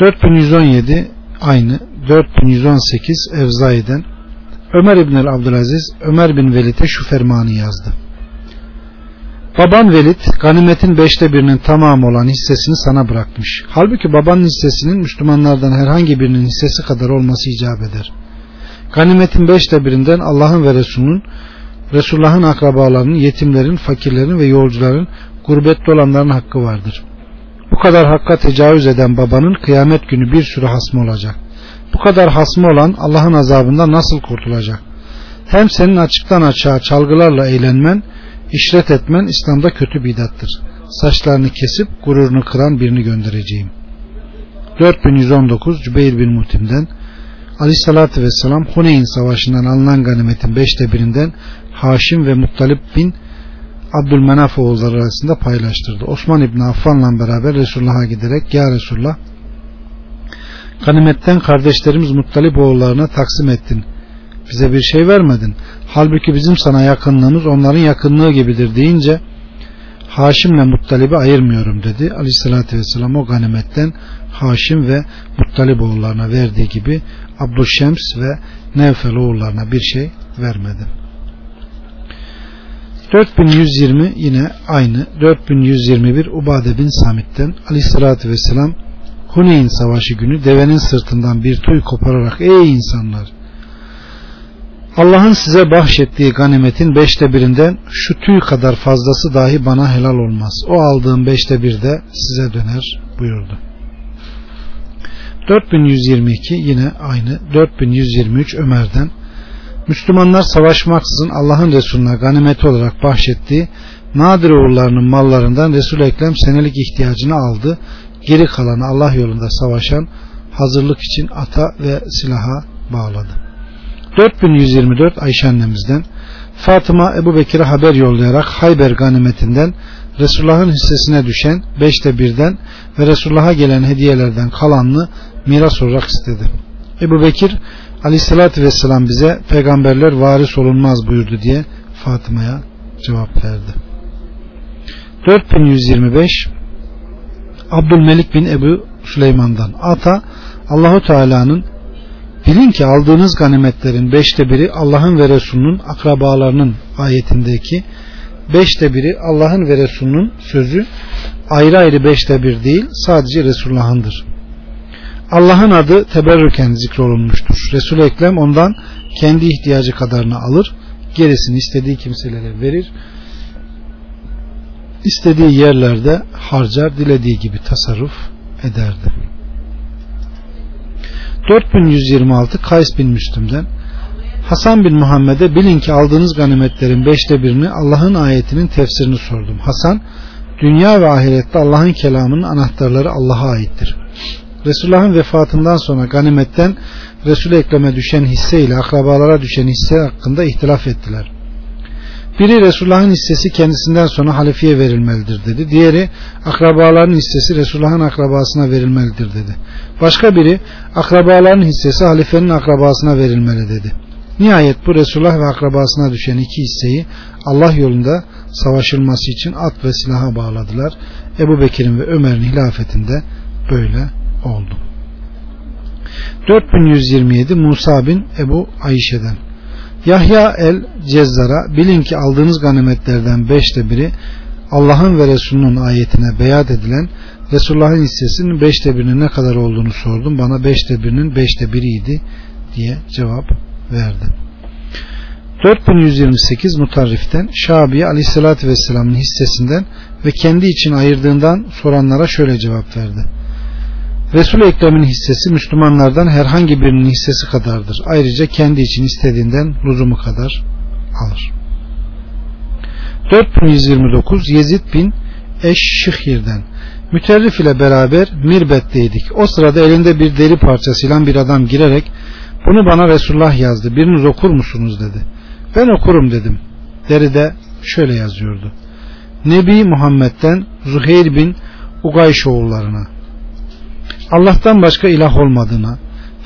4117 aynı 4118 Evzai'den Ömer İbn Abdülaziz Ömer bin Velid'e şu fermanı yazdı. Baban Velid ganimetin beşte birinin tamamı olan hissesini sana bırakmış. Halbuki babanın hissesinin Müslümanlardan herhangi birinin hissesi kadar olması icap eder. Ganimetin beşte birinden Allah'ın ve Resulünün Resulullah'ın akrabalarının, yetimlerin, fakirlerin ve yolcuların, gurbette olanların hakkı vardır. Bu kadar hakka tecavüz eden babanın kıyamet günü bir sürü hasmı olacak. Bu kadar hasmı olan Allah'ın azabından nasıl kurtulacak? Hem senin açıktan açığa çalgılarla eğlenmen İşret etmen İslam'da kötü bidattır. Saçlarını kesip gururunu kıran birini göndereceğim. 4119 Cübeyr bin Mutim'den Aleyhissalatü Vesselam Huneyn Savaşı'ndan alınan ganimetin beşte birinden Haşim ve Muttalip bin Abdülmenaf oğulları arasında paylaştırdı. Osman İbni Affan'la beraber Resulullah'a giderek Ya Resulullah ganimetten kardeşlerimiz Muttalip oğullarına taksim ettin bize bir şey vermedin. Halbuki bizim sana yakınlığımız onların yakınlığı gibidir deyince Haşim'le Muttalib'i ayırmıyorum dedi. Aleyhissalatü vesselam o ganimetten Haşim ve Muttalib oğullarına verdiği gibi Abdülşems ve Nevfel oğullarına bir şey vermedi. 4120 yine aynı 4121 Ubade bin Samit'ten Aleyhissalatü vesselam Huneyn savaşı günü devenin sırtından bir tüy kopararak ey insanlar Allah'ın size bahşettiği ganimetin beşte birinden şu tüy kadar fazlası dahi bana helal olmaz. O aldığım beşte bir de size döner buyurdu. 4122 yine aynı 4123 Ömer'den Müslümanlar savaşmaksızın Allah'ın Resulüne ganimeti olarak bahşettiği nadir oğullarının mallarından Resul Ekrem senelik ihtiyacını aldı. Geri kalanı Allah yolunda savaşan hazırlık için ata ve silaha bağladı. 4124 Ayşe annemizden Fatıma Ebu Bekir'e haber yollayarak Hayber ganimetinden Resulullah'ın hissesine düşen beşte birden ve Resulullah'a gelen hediyelerden kalanını miras olarak istedi. Ebu Bekir aleyhissalatü vesselam bize peygamberler varis olunmaz buyurdu diye Fatıma'ya cevap verdi. 4125 Abdülmelik bin Ebu Süleyman'dan Ata Allahu Teala'nın Bilin ki aldığınız ganimetlerin beşte biri Allah'ın ve Resulünün akrabalarının ayetindeki beşte biri Allah'ın ve Resulünün sözü ayrı ayrı beşte bir değil sadece Resulullah'ındır. Allah'ın adı teberrüken zikrolunmuştur. Resul-i Ekrem ondan kendi ihtiyacı kadarını alır, gerisini istediği kimselere verir, istediği yerlerde harcar, dilediği gibi tasarruf ederdi. 4126 Kays bin Müslüm'den Hasan bin Muhammed'e bilin ki aldığınız ganimetlerin beşte birini Allah'ın ayetinin tefsirini sordum. Hasan dünya ve ahirette Allah'ın kelamının anahtarları Allah'a aittir. Resulullah'ın vefatından sonra ganimetten Resul-i Ekrem'e düşen hisse ile akrabalara düşen hisse hakkında ihtilaf ettiler. Biri Resulullah'ın hissesi kendisinden sonra halifeye verilmelidir dedi. Diğeri akrabaların hissesi Resulullah'ın akrabasına verilmelidir dedi. Başka biri akrabaların hissesi halifenin akrabasına verilmeli dedi. Nihayet bu Resulullah ve akrabasına düşen iki hisseyi Allah yolunda savaşılması için at ve silaha bağladılar. Ebu Bekir'in ve Ömer'in hilafetinde böyle oldu. 4127 Musa bin Ebu Ayşe'den Yahya el Cezzar'a bilin ki aldığınız ganimetlerden beşte biri Allah'ın ve Resulünün ayetine beyat edilen Resulullah'ın hissesinin beşte birinin ne kadar olduğunu sordum. Bana beşte birinin beşte biriydi diye cevap verdi. 4128 Mutarrif'ten Şabi'ye aleyhissalatü vesselamın hissesinden ve kendi için ayırdığından soranlara şöyle cevap verdi. Resul-i Ekrem'in hissesi Müslümanlardan herhangi birinin hissesi kadardır. Ayrıca kendi için istediğinden lüzumu kadar alır. 4129 Yezid bin Eşşihir'den Müterrif ile beraber Mirbet'teydik. O sırada elinde bir deri parçasıyla bir adam girerek bunu bana Resulullah yazdı. Biriniz okur musunuz dedi. Ben okurum dedim. Deride şöyle yazıyordu. Nebi Muhammed'den Zuheyr bin Ugayş oğullarına Allah'tan başka ilah olmadığına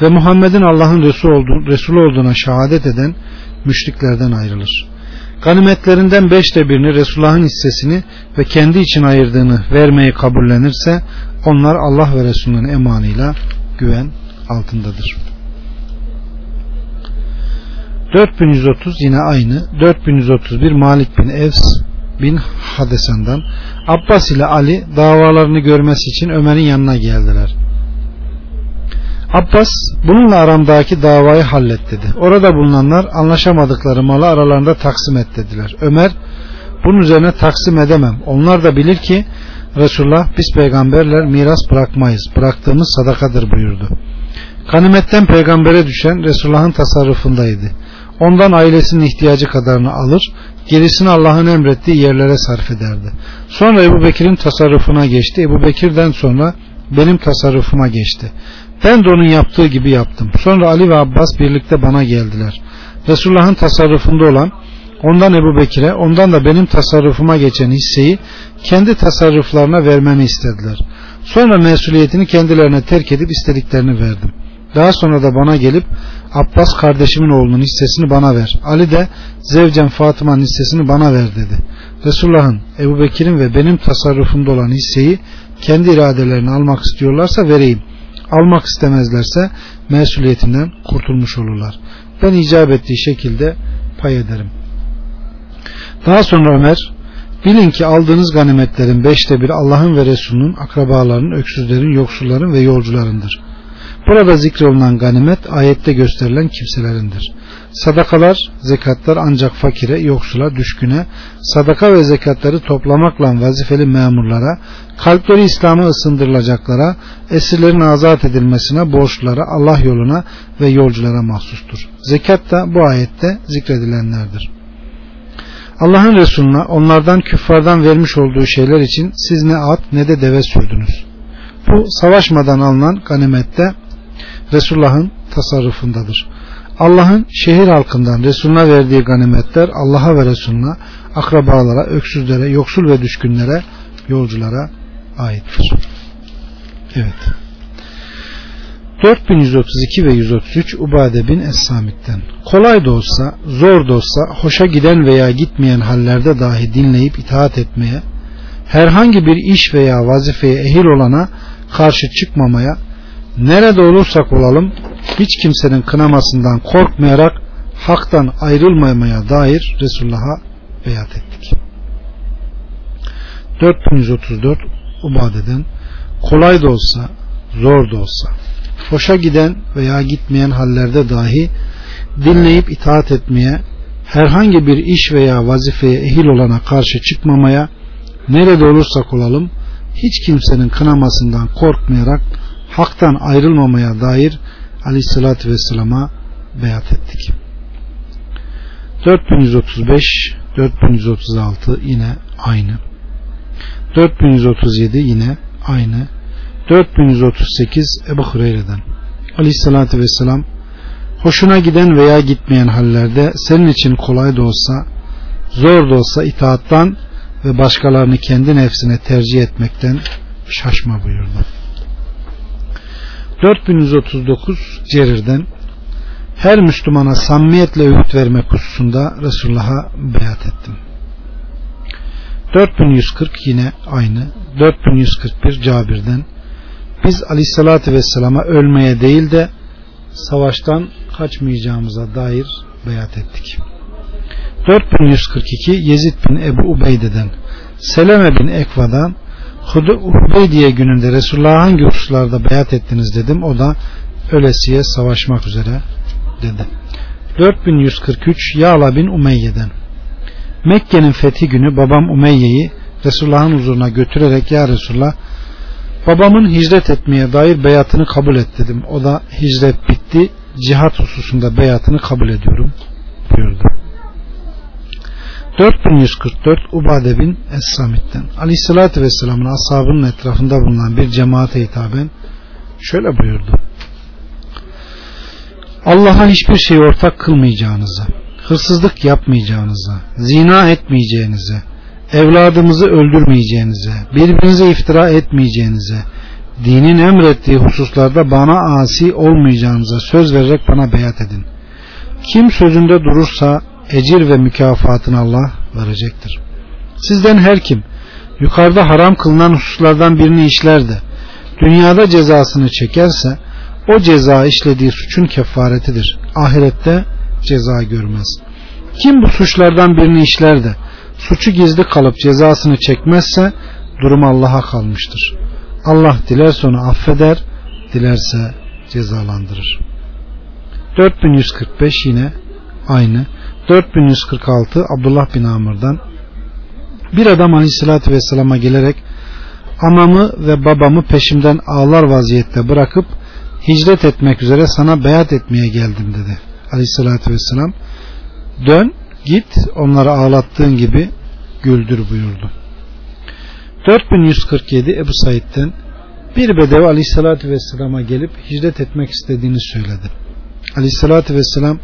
ve Muhammed'in Allah'ın Resulü olduğuna şehadet eden müşriklerden ayrılır. Ganimetlerinden beşte birini Resulullah'ın hissesini ve kendi için ayırdığını vermeyi kabullenirse onlar Allah ve Resulünün emanıyla güven altındadır. 4130 yine aynı 4131 Malik bin Evs bin Hadesan'dan Abbas ile Ali davalarını görmesi için Ömer'in yanına geldiler. Abbas bununla aramdaki davayı hallet dedi. Orada bulunanlar anlaşamadıkları malı aralarında taksim et dediler. Ömer bunun üzerine taksim edemem. Onlar da bilir ki Resulullah biz peygamberler miras bırakmayız. Bıraktığımız sadakadır buyurdu. Ganimetten peygambere düşen Resulullah'ın tasarrufundaydı. Ondan ailesinin ihtiyacı kadarını alır, gerisini Allah'ın emrettiği yerlere sarf ederdi. Sonra Ebu Bekir'in tasarrufuna geçti. Ebu Bekir'den sonra benim tasarrufuma geçti. Ben de onun yaptığı gibi yaptım. Sonra Ali ve Abbas birlikte bana geldiler. Resulullah'ın tasarrufunda olan ondan Ebu Bekir'e ondan da benim tasarrufuma geçen hisseyi kendi tasarruflarına vermemi istediler. Sonra mesuliyetini kendilerine terk edip istediklerini verdim. Daha sonra da bana gelip Abbas kardeşimin oğlunun hissesini bana ver. Ali de Zevcem Fatıma'nın hissesini bana ver dedi. Resulullah'ın, Ebu Bekir'in ve benim tasarrufumda olan hisseyi kendi iradelerini almak istiyorlarsa vereyim. Almak istemezlerse mesuliyetinden kurtulmuş olurlar. Ben icap ettiği şekilde pay ederim. Daha sonra Ömer bilin ki aldığınız ganimetlerin beşte bir Allah'ın ve Resulünün akrabalarının, öksüzlerin, yoksulların ve yolcularındır. Burada zikrolunan ganimet ayette gösterilen kimselerindir. Sadakalar, zekatlar ancak fakire, yoksula, düşküne, sadaka ve zekatları toplamakla vazifeli memurlara, kalpleri İslam'a ısındırılacaklara, esirlerin azat edilmesine, borçlara, Allah yoluna ve yolculara mahsustur. Zekat da bu ayette zikredilenlerdir. Allah'ın Resulüne onlardan küffardan vermiş olduğu şeyler için siz ne at ne de deve sürdünüz. Bu savaşmadan alınan ganimette Resulullah'ın tasarrufundadır. Allah'ın şehir halkından Resulüne verdiği ganimetler Allah'a ve Resulüne, akrabalara, öksüzlere, yoksul ve düşkünlere, yolculara aittir. Evet. 4132 ve 133 Ubade bin Es-Samit'ten. Kolay da olsa, zor da olsa, hoşa giden veya gitmeyen hallerde dahi dinleyip itaat etmeye, herhangi bir iş veya vazifeye ehil olana karşı çıkmamaya, nerede olursak olalım hiç kimsenin kınamasından korkmayarak haktan ayrılmamaya dair Resulullah'a beyat ettik. 4134 Ubade'den kolay da olsa zor da olsa hoşa giden veya gitmeyen hallerde dahi dinleyip itaat etmeye herhangi bir iş veya vazifeye ehil olana karşı çıkmamaya nerede olursak olalım hiç kimsenin kınamasından korkmayarak haktan ayrılmamaya dair aleyhissalatü vesselama beyat ettik. 4135 4136 yine aynı. 4137 yine aynı. 4138 Ebu Hureyre'den Aleyhissalatü Vesselam hoşuna giden veya gitmeyen hallerde senin için kolay da olsa zor da olsa itaattan ve başkalarını kendi nefsine tercih etmekten şaşma buyurdu. 4139 Cerir'den her Müslümana samimiyetle öğüt vermek hususunda Resulullah'a beyat ettim. 4140 yine aynı. 4141 Cabir'den biz aleyhissalatü vesselama ölmeye değil de savaştan kaçmayacağımıza dair beyat ettik. 4142 Yezid bin Ebu Ubeyde'den Seleme bin Ekva'dan Hudeydiye gününde Resulullah'a hangi hususlarda beyat ettiniz dedim. O da ölesiye savaşmak üzere dedi. 4143 Yağla bin Umeyye'den Mekke'nin fethi günü babam Umeyye'yi Resulullah'ın huzuruna götürerek ya Resulullah babamın hicret etmeye dair beyatını kabul et dedim. O da hicret bitti cihat hususunda beyatını kabul ediyorum buyurdu. 4144 Ubade bin Es-Samit'ten Aleyhisselatü Vesselam'ın ashabının etrafında bulunan bir cemaate hitaben şöyle buyurdu. Allah'a hiçbir şey ortak kılmayacağınızı, hırsızlık yapmayacağınızı, zina etmeyeceğinizi, evladımızı öldürmeyeceğinize, birbirinize iftira etmeyeceğinize, dinin emrettiği hususlarda bana asi olmayacağınıza söz vererek bana beyat edin. Kim sözünde durursa ecir ve mükafatını Allah verecektir. Sizden her kim yukarıda haram kılınan hususlardan birini işler de dünyada cezasını çekerse o ceza işlediği suçun kefaretidir. Ahirette ceza görmez. Kim bu suçlardan birini işler de suçu gizli kalıp cezasını çekmezse durum Allah'a kalmıştır. Allah dilerse onu affeder, dilerse cezalandırır. 4145 yine aynı. 4146 Abdullah bin Amr'dan bir adam aleyhissalatü vesselama gelerek anamı ve babamı peşimden ağlar vaziyette bırakıp hicret etmek üzere sana beyat etmeye geldim dedi. Aleyhissalatü vesselam dön git onları ağlattığın gibi güldür buyurdu. 4147 Ebu Said'den bir bedevi aleyhissalatü vesselama gelip hicret etmek istediğini söyledi. Aleyhissalatü vesselam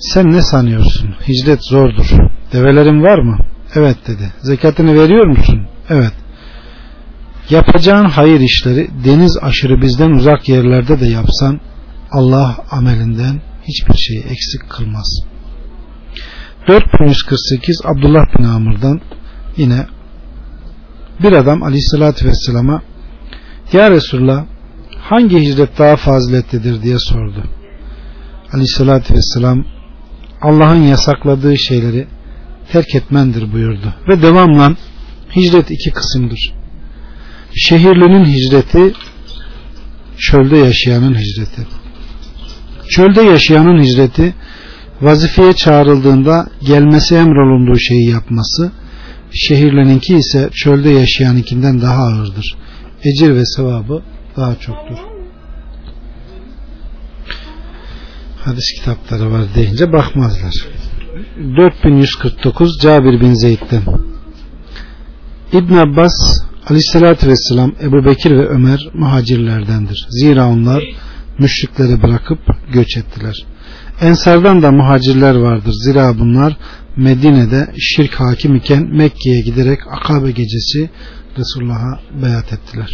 sen ne sanıyorsun? Hicret zordur. Develerin var mı? Evet dedi. Zekatını veriyor musun? Evet. Yapacağın hayır işleri deniz aşırı bizden uzak yerlerde de yapsan Allah amelinden hiçbir şeyi eksik kılmaz. 4148 Abdullah bin Amr'dan yine bir adam aleyhissalatü vesselama Ya Resulullah hangi hicret daha faziletlidir diye sordu. Aleyhissalatü vesselam Allah'ın yasakladığı şeyleri terk etmendir buyurdu. Ve devamla hicret iki kısımdır. Şehirlinin hicreti çölde yaşayanın hicreti. Çölde yaşayanın hicreti vazifeye çağrıldığında gelmesi emrolunduğu şeyi yapması, şehirleninki ise çölde yaşayanınkinden daha ağırdır. Ecir ve sevabı daha çoktur. Hadis kitapları var deyince bakmazlar. 4149 Cabir bin Zeyd'den İbn Abbas Aleyhisselatü Vesselam Ebu Bekir ve Ömer muhacirlerdendir. Zira onlar müşrikleri bırakıp göç ettiler. Ensardan da muhacirler vardır. Zira bunlar Medine'de şirk hakim iken Mekke'ye giderek Akabe gecesi Resulullah'a beyat ettiler.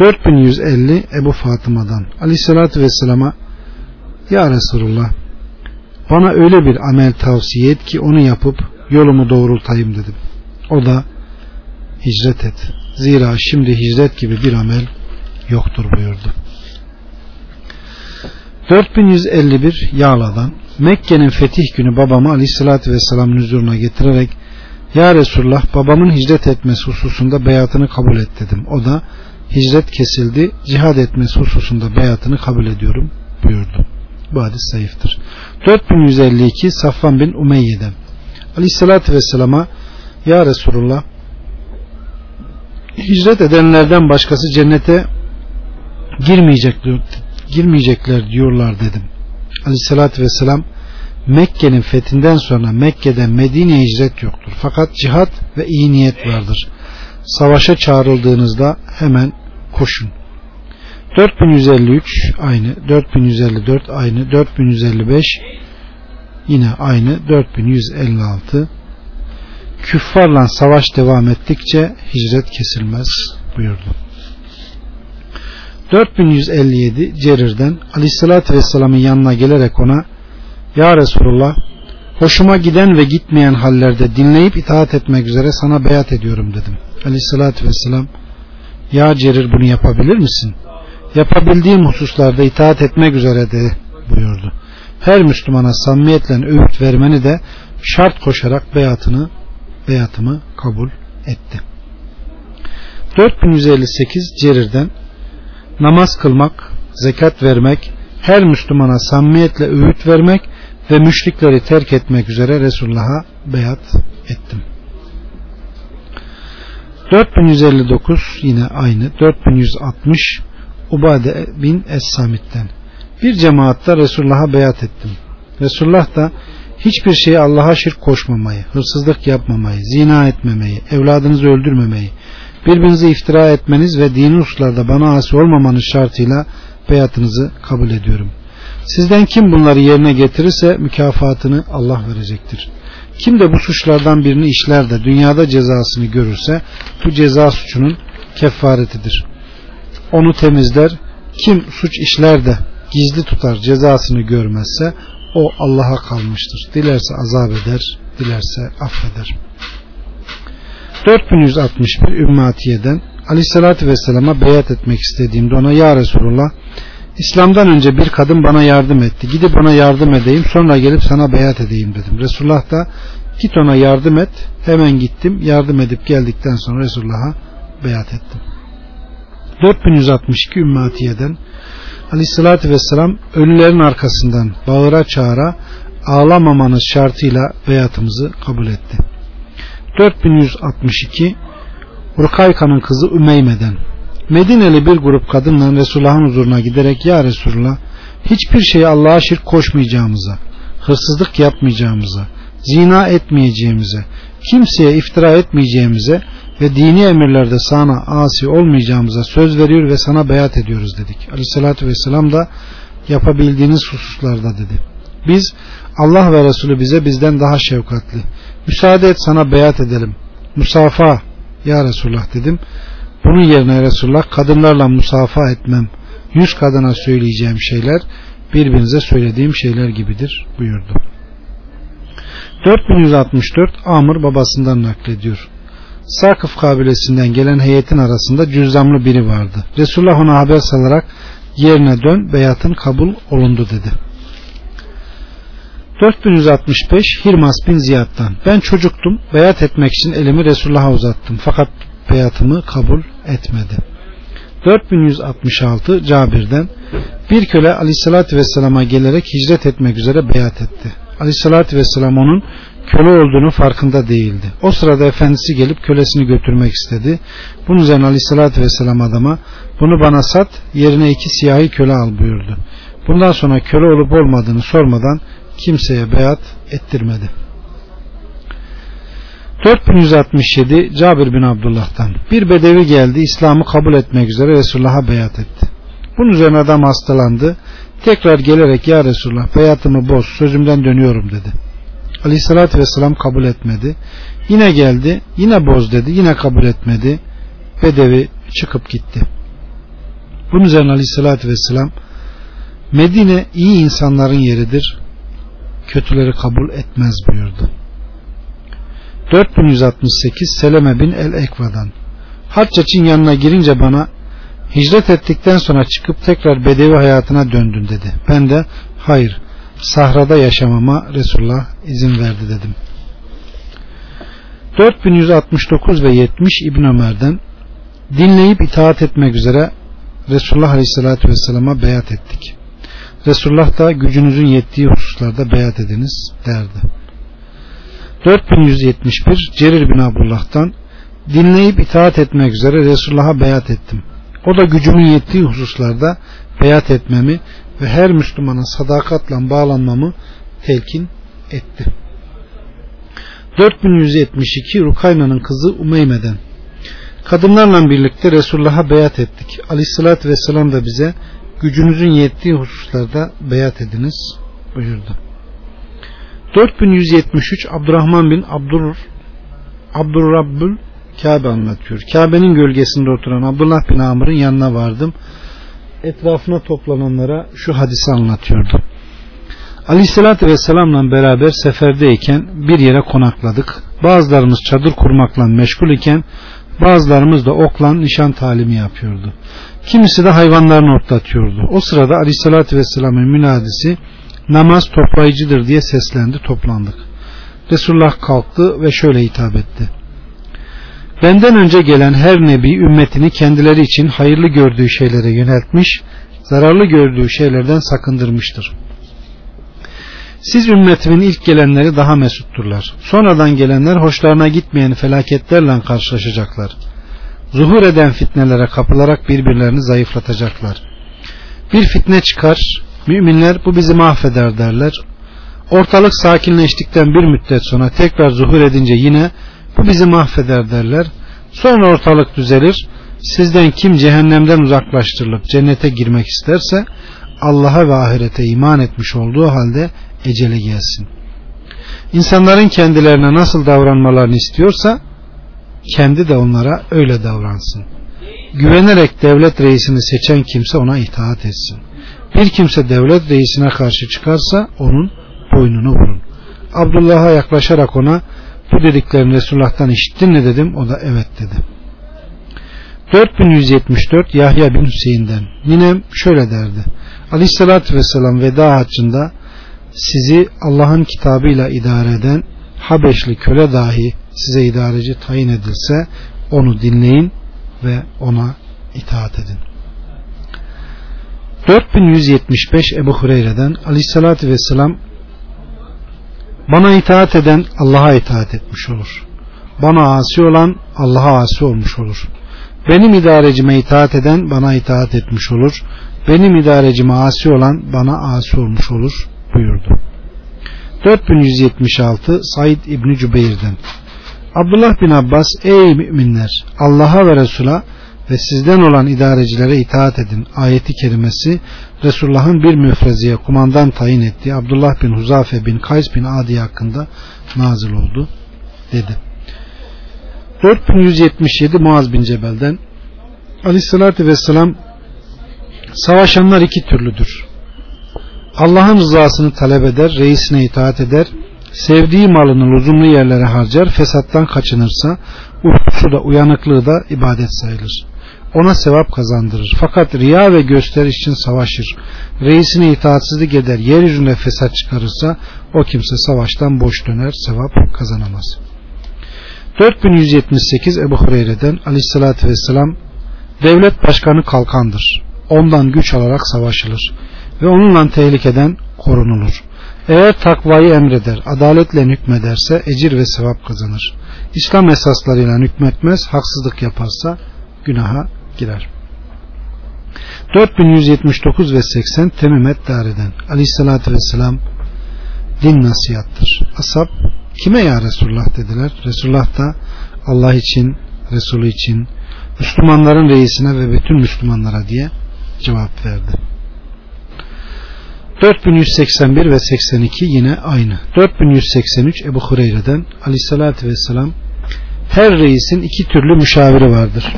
4150 Ebu Fatıma'dan Aleyhisselatü Vesselam'a Ya Resulullah bana öyle bir amel tavsiye et ki onu yapıp yolumu doğrultayım dedim. O da hicret et. Zira şimdi hicret gibi bir amel yoktur buyurdu. 4151 Yağla'dan Mekke'nin fetih günü babamı aleyhissalatü vesselamın huzuruna getirerek Ya Resulullah babamın hicret etmesi hususunda beyatını kabul et dedim. O da hicret kesildi cihad etmesi hususunda beyatını kabul ediyorum buyurdu. Bu hadis zayıftır. 4152 Safvan bin Umeyye'den Aleyhissalatü Vesselam'a Ya Resulullah hicret edenlerden başkası cennete girmeyecekler, girmeyecekler diyorlar dedim. Aleyhissalatü vesselam Mekke'nin fethinden sonra Mekke'den Medine'ye hicret yoktur. Fakat cihat ve iyi niyet vardır. Savaşa çağrıldığınızda hemen koşun. 4153 aynı, 4154 aynı, 4155 yine aynı, 4156 küffarla savaş devam ettikçe hicret kesilmez buyurdu. 4157 Cerir'den Aleyhisselatü Vesselam'ın yanına gelerek ona Ya Resulullah hoşuma giden ve gitmeyen hallerde dinleyip itaat etmek üzere sana beyat ediyorum dedim. Aleyhisselatü Vesselam Ya Cerir bunu yapabilir misin? Yapabildiğim hususlarda itaat etmek üzere de buyurdu. Her Müslümana samimiyetle öğüt vermeni de şart koşarak beyatını beyatımı kabul etti. 4158 Cerir'den namaz kılmak, zekat vermek, her Müslümana samimiyetle öğüt vermek ve müşrikleri terk etmek üzere Resulullah'a beyat ettim. 4159 yine aynı 4160 Ubade bin Es-Samit'ten bir cemaatta Resulullah'a beyat ettim. Resulullah da hiçbir şeye Allah'a şirk koşmamayı, hırsızlık yapmamayı, zina etmemeyi, evladınızı öldürmemeyi, birbirinize iftira etmeniz ve dini hususlarda bana asi olmamanız şartıyla beyatınızı kabul ediyorum. Sizden kim bunları yerine getirirse mükafatını Allah verecektir. Kim de bu suçlardan birini işler de dünyada cezasını görürse bu ceza suçunun kefaretidir. Onu temizler. Kim suç işler de gizli tutar cezasını görmezse o Allah'a kalmıştır. Dilerse azap eder, dilerse affeder. 4161 Ümmatiye'den Aleyhisselatü Vesselam'a beyat etmek istediğimde ona Ya Resulullah İslam'dan önce bir kadın bana yardım etti. Gidip ona yardım edeyim sonra gelip sana beyat edeyim dedim. Resulullah da git ona yardım et. Hemen gittim. Yardım edip geldikten sonra Resulullah'a beyat ettim. 4162 Ümmatiye'den Aleyhissalatü Vesselam ölülerin arkasından bağıra çağıra ağlamamanız şartıyla beyatımızı kabul etti. 4162 Rukayka'nın kızı Ümeyme'den Medineli bir grup kadınla Resulullah'ın huzuruna giderek Ya Resulullah hiçbir şeyi Allah'a şirk koşmayacağımıza, hırsızlık yapmayacağımıza, zina etmeyeceğimize, kimseye iftira etmeyeceğimize ve dini emirlerde sana asi olmayacağımıza söz veriyor ve sana beyat ediyoruz dedik. Aleyhissalatü vesselam da yapabildiğiniz hususlarda dedi. Biz Allah ve Resulü bize bizden daha şefkatli. Müsaade et sana beyat edelim. Musafa ya Resulullah dedim. Bunun yerine Resulullah kadınlarla musafa etmem. Yüz kadına söyleyeceğim şeyler birbirinize söylediğim şeyler gibidir buyurdu. 4164 Amr babasından naklediyor. Sakıf kabilesinden gelen heyetin arasında cüzdanlı biri vardı. Resulullah ona haber salarak yerine dön beyatın kabul olundu dedi. 4165 Hirmas bin Ziyad'dan ben çocuktum beyat etmek için elimi Resulullah'a uzattım fakat beyatımı kabul etmedi. 4166 Cabir'den bir köle aleyhissalatü vesselama gelerek hicret etmek üzere beyat etti. Aleyhissalatü vesselam onun köle olduğunu farkında değildi. O sırada efendisi gelip kölesini götürmek istedi. Bunun üzerine aleyhissalatü vesselam adama bunu bana sat yerine iki siyahi köle al buyurdu. Bundan sonra köle olup olmadığını sormadan kimseye beyat ettirmedi. 4167 Cabir bin Abdullah'tan bir bedevi geldi İslam'ı kabul etmek üzere Resulullah'a beyat etti. Bunun üzerine adam hastalandı. Tekrar gelerek ya Resulullah beyatımı boz sözümden dönüyorum dedi. Aleyhissalatü vesselam kabul etmedi. Yine geldi yine boz dedi yine kabul etmedi. Bedevi çıkıp gitti. Bunun üzerine Aleyhissalatü vesselam Medine iyi insanların yeridir. Kötüleri kabul etmez buyurdu. 4168 Seleme bin El Ekva'dan Haccaç'ın yanına girince bana hicret ettikten sonra çıkıp tekrar bedevi hayatına döndün dedi. Ben de hayır sahrada yaşamama Resulullah izin verdi dedim. 4169 ve 70 İbn Ömer'den dinleyip itaat etmek üzere Resulullah Aleyhisselatü Vesselam'a beyat ettik. Resulullah da gücünüzün yettiği hususlarda beyat ediniz derdi. 4171 Cerir bin Abdullah'tan dinleyip itaat etmek üzere Resulullah'a beyat ettim. O da gücümün yettiği hususlarda beyat etmemi ve her Müslümana sadakatle bağlanmamı telkin etti. 4172 Rukayna'nın kızı Umeyme'den Kadınlarla birlikte Resulullah'a beyat ettik. Aleyhissalatü vesselam da bize gücünüzün yettiği hususlarda beyat ediniz buyurdu. 4173 Abdurrahman bin Abdur Abdurrabbül Kabe anlatıyor. Kabe'nin gölgesinde oturan Abdullah bin Amr'ın yanına vardım. Etrafına toplananlara şu hadisi anlatıyordu. Aleyhissalatü Vesselam'la beraber seferdeyken bir yere konakladık. Bazılarımız çadır kurmakla meşgul iken bazılarımız da okla nişan talimi yapıyordu. Kimisi de hayvanlarını otlatıyordu. O sırada Aleyhissalatü Vesselam'ın münadisi namaz toplayıcıdır diye seslendi toplandık. Resulullah kalktı ve şöyle hitap etti. Benden önce gelen her nebi ümmetini kendileri için hayırlı gördüğü şeylere yöneltmiş, zararlı gördüğü şeylerden sakındırmıştır. Siz ümmetimin ilk gelenleri daha mesutturlar. Sonradan gelenler hoşlarına gitmeyen felaketlerle karşılaşacaklar. Zuhur eden fitnelere kapılarak birbirlerini zayıflatacaklar. Bir fitne çıkar, Müminler bu bizi mahveder derler. Ortalık sakinleştikten bir müddet sonra tekrar zuhur edince yine bu bizi mahveder derler. Sonra ortalık düzelir. Sizden kim cehennemden uzaklaştırılıp cennete girmek isterse Allah'a ve ahirete iman etmiş olduğu halde ecele gelsin. İnsanların kendilerine nasıl davranmalarını istiyorsa kendi de onlara öyle davransın. Güvenerek devlet reisini seçen kimse ona itaat etsin. Bir kimse devlet reisine karşı çıkarsa onun boynunu vurun. Abdullah'a yaklaşarak ona bu dediklerini Resulullah'tan işittin mi dedim. O da evet dedi. 4174 Yahya bin Hüseyin'den Ninem şöyle derdi. Aleyhissalatü vesselam veda haccında sizi Allah'ın kitabıyla idare eden Habeşli köle dahi size idareci tayin edilse onu dinleyin ve ona itaat edin. 4175 Ebu Hureyre'den Aleyhisselatü Vesselam bana itaat eden Allah'a itaat etmiş olur. Bana asi olan Allah'a asi olmuş olur. Benim idarecime itaat eden bana itaat etmiş olur. Benim idarecime asi olan bana asi olmuş olur buyurdu. 4176 Said İbni Cübeyr'den Abdullah bin Abbas ey müminler Allah'a ve Resul'a ve sizden olan idarecilere itaat edin ayeti kerimesi Resulullah'ın bir müfreziye kumandan tayin ettiği Abdullah bin Huzafe bin Kays bin Adi hakkında nazil oldu dedi. 4177 Muaz bin Cebel'den Aleyhissalatü Vesselam savaşanlar iki türlüdür. Allah'ın rızasını talep eder, reisine itaat eder, sevdiği malını lüzumlu yerlere harcar, fesattan kaçınırsa uykusu da uyanıklığı da ibadet sayılır. Ona sevap kazandırır. Fakat riya ve gösteriş için savaşır. Reisine itaatsizlik eder, yeryüzünde fesat çıkarırsa o kimse savaştan boş döner, sevap kazanamaz. 4178 Ebu Hureyre'den aleyhissalatü vesselam devlet başkanı kalkandır. Ondan güç alarak savaşılır ve onunla tehlikeden korunulur. Eğer takvayı emreder, adaletle hükmederse ecir ve sevap kazanır. İslam esaslarıyla hükmetmez, haksızlık yaparsa günaha girer. 4179 ve 80 Temimet Dare'den Aleyhisselatü Vesselam din nasihattır. Asap kime ya Resulullah dediler. Resulullah da Allah için, Resulü için, Müslümanların reisine ve bütün Müslümanlara diye cevap verdi. 4181 ve 82 yine aynı. 4183 Ebu Hureyre'den Aleyhisselatü Vesselam her reisin iki türlü müşaviri vardır.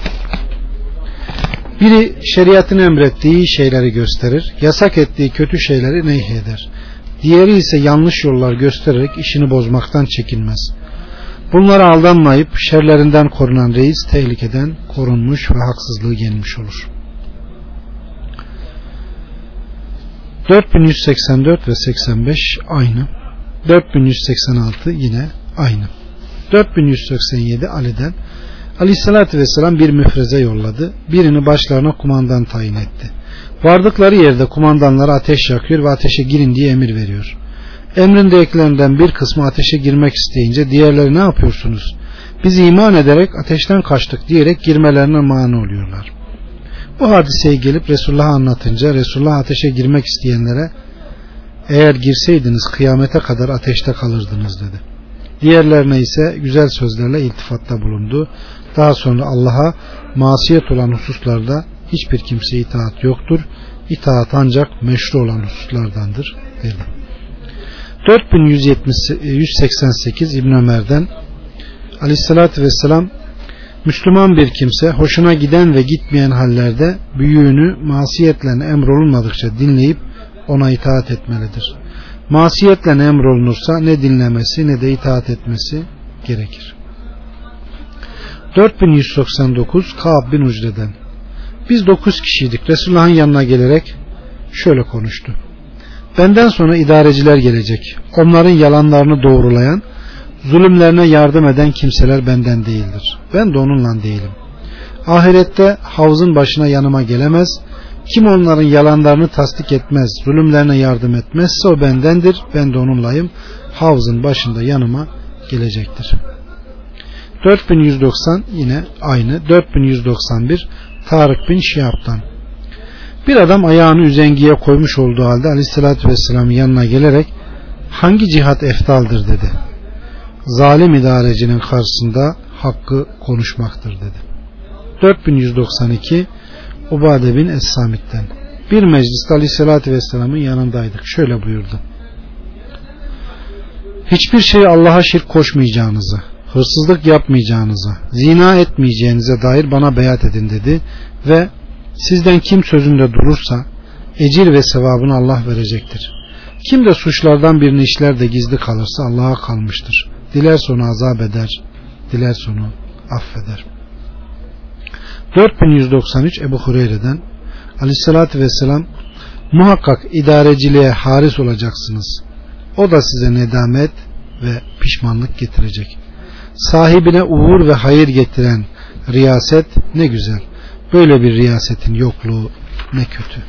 Biri şeriatın emrettiği şeyleri gösterir, yasak ettiği kötü şeyleri neyheder. Diğeri ise yanlış yollar göstererek işini bozmaktan çekinmez. Bunlara aldanmayıp şerlerinden korunan reis tehlikeden korunmuş ve haksızlığı yenmiş olur. 4184 ve 85 aynı. 4186 yine aynı. 4187 Ali'den Aleyhissalatü Vesselam bir müfreze yolladı. Birini başlarına kumandan tayin etti. Vardıkları yerde kumandanlara ateş yakıyor ve ateşe girin diye emir veriyor. Emrindekilerden bir kısmı ateşe girmek isteyince diğerleri ne yapıyorsunuz? Biz iman ederek ateşten kaçtık diyerek girmelerine mani oluyorlar. Bu hadiseyi gelip Resulullah'a anlatınca Resulullah ateşe girmek isteyenlere eğer girseydiniz kıyamete kadar ateşte kalırdınız dedi. Diğerlerine ise güzel sözlerle iltifatta bulundu. Daha sonra Allah'a masiyet olan hususlarda hiçbir kimseye itaat yoktur. İtaat ancak meşru olan hususlardandır dedi. 4188 İbn Ömer'den Aleyhissalatü Vesselam Müslüman bir kimse hoşuna giden ve gitmeyen hallerde büyüğünü masiyetle emrolunmadıkça dinleyip ona itaat etmelidir. Masiyetle emrolunursa ne dinlemesi ne de itaat etmesi gerekir. 4199 Kaab bin Ucre'den Biz 9 kişiydik. Resulullah'ın yanına gelerek şöyle konuştu. Benden sonra idareciler gelecek. Onların yalanlarını doğrulayan, zulümlerine yardım eden kimseler benden değildir. Ben de onunla değilim. Ahirette havuzun başına yanıma gelemez. Kim onların yalanlarını tasdik etmez, zulümlerine yardım etmezse o bendendir. Ben de onunlayım. Havuzun başında yanıma gelecektir. 4190 yine aynı. 4191 Tarık bin Şihab'dan. Bir adam ayağını üzengiye koymuş olduğu halde aleyhissalatü vesselamın yanına gelerek hangi cihat eftaldır dedi. Zalim idarecinin karşısında hakkı konuşmaktır dedi. 4192 Ubade bin Es-Samit'ten bir mecliste aleyhissalatü vesselamın yanındaydık. Şöyle buyurdu. Hiçbir şeyi Allah'a şirk koşmayacağınızı, hırsızlık yapmayacağınızı, zina etmeyeceğinize dair bana beyat edin dedi ve sizden kim sözünde durursa ecir ve sevabını Allah verecektir. Kim de suçlardan birini işler de gizli kalırsa Allah'a kalmıştır. Diler sonu azap eder, diler sonu affeder. 4193 Ebu Hureyre'den Aleyhisselatü Vesselam muhakkak idareciliğe haris olacaksınız. O da size nedamet ve pişmanlık getirecek. Sahibine uğur ve hayır getiren riyaset ne güzel. Böyle bir riyasetin yokluğu ne kötü.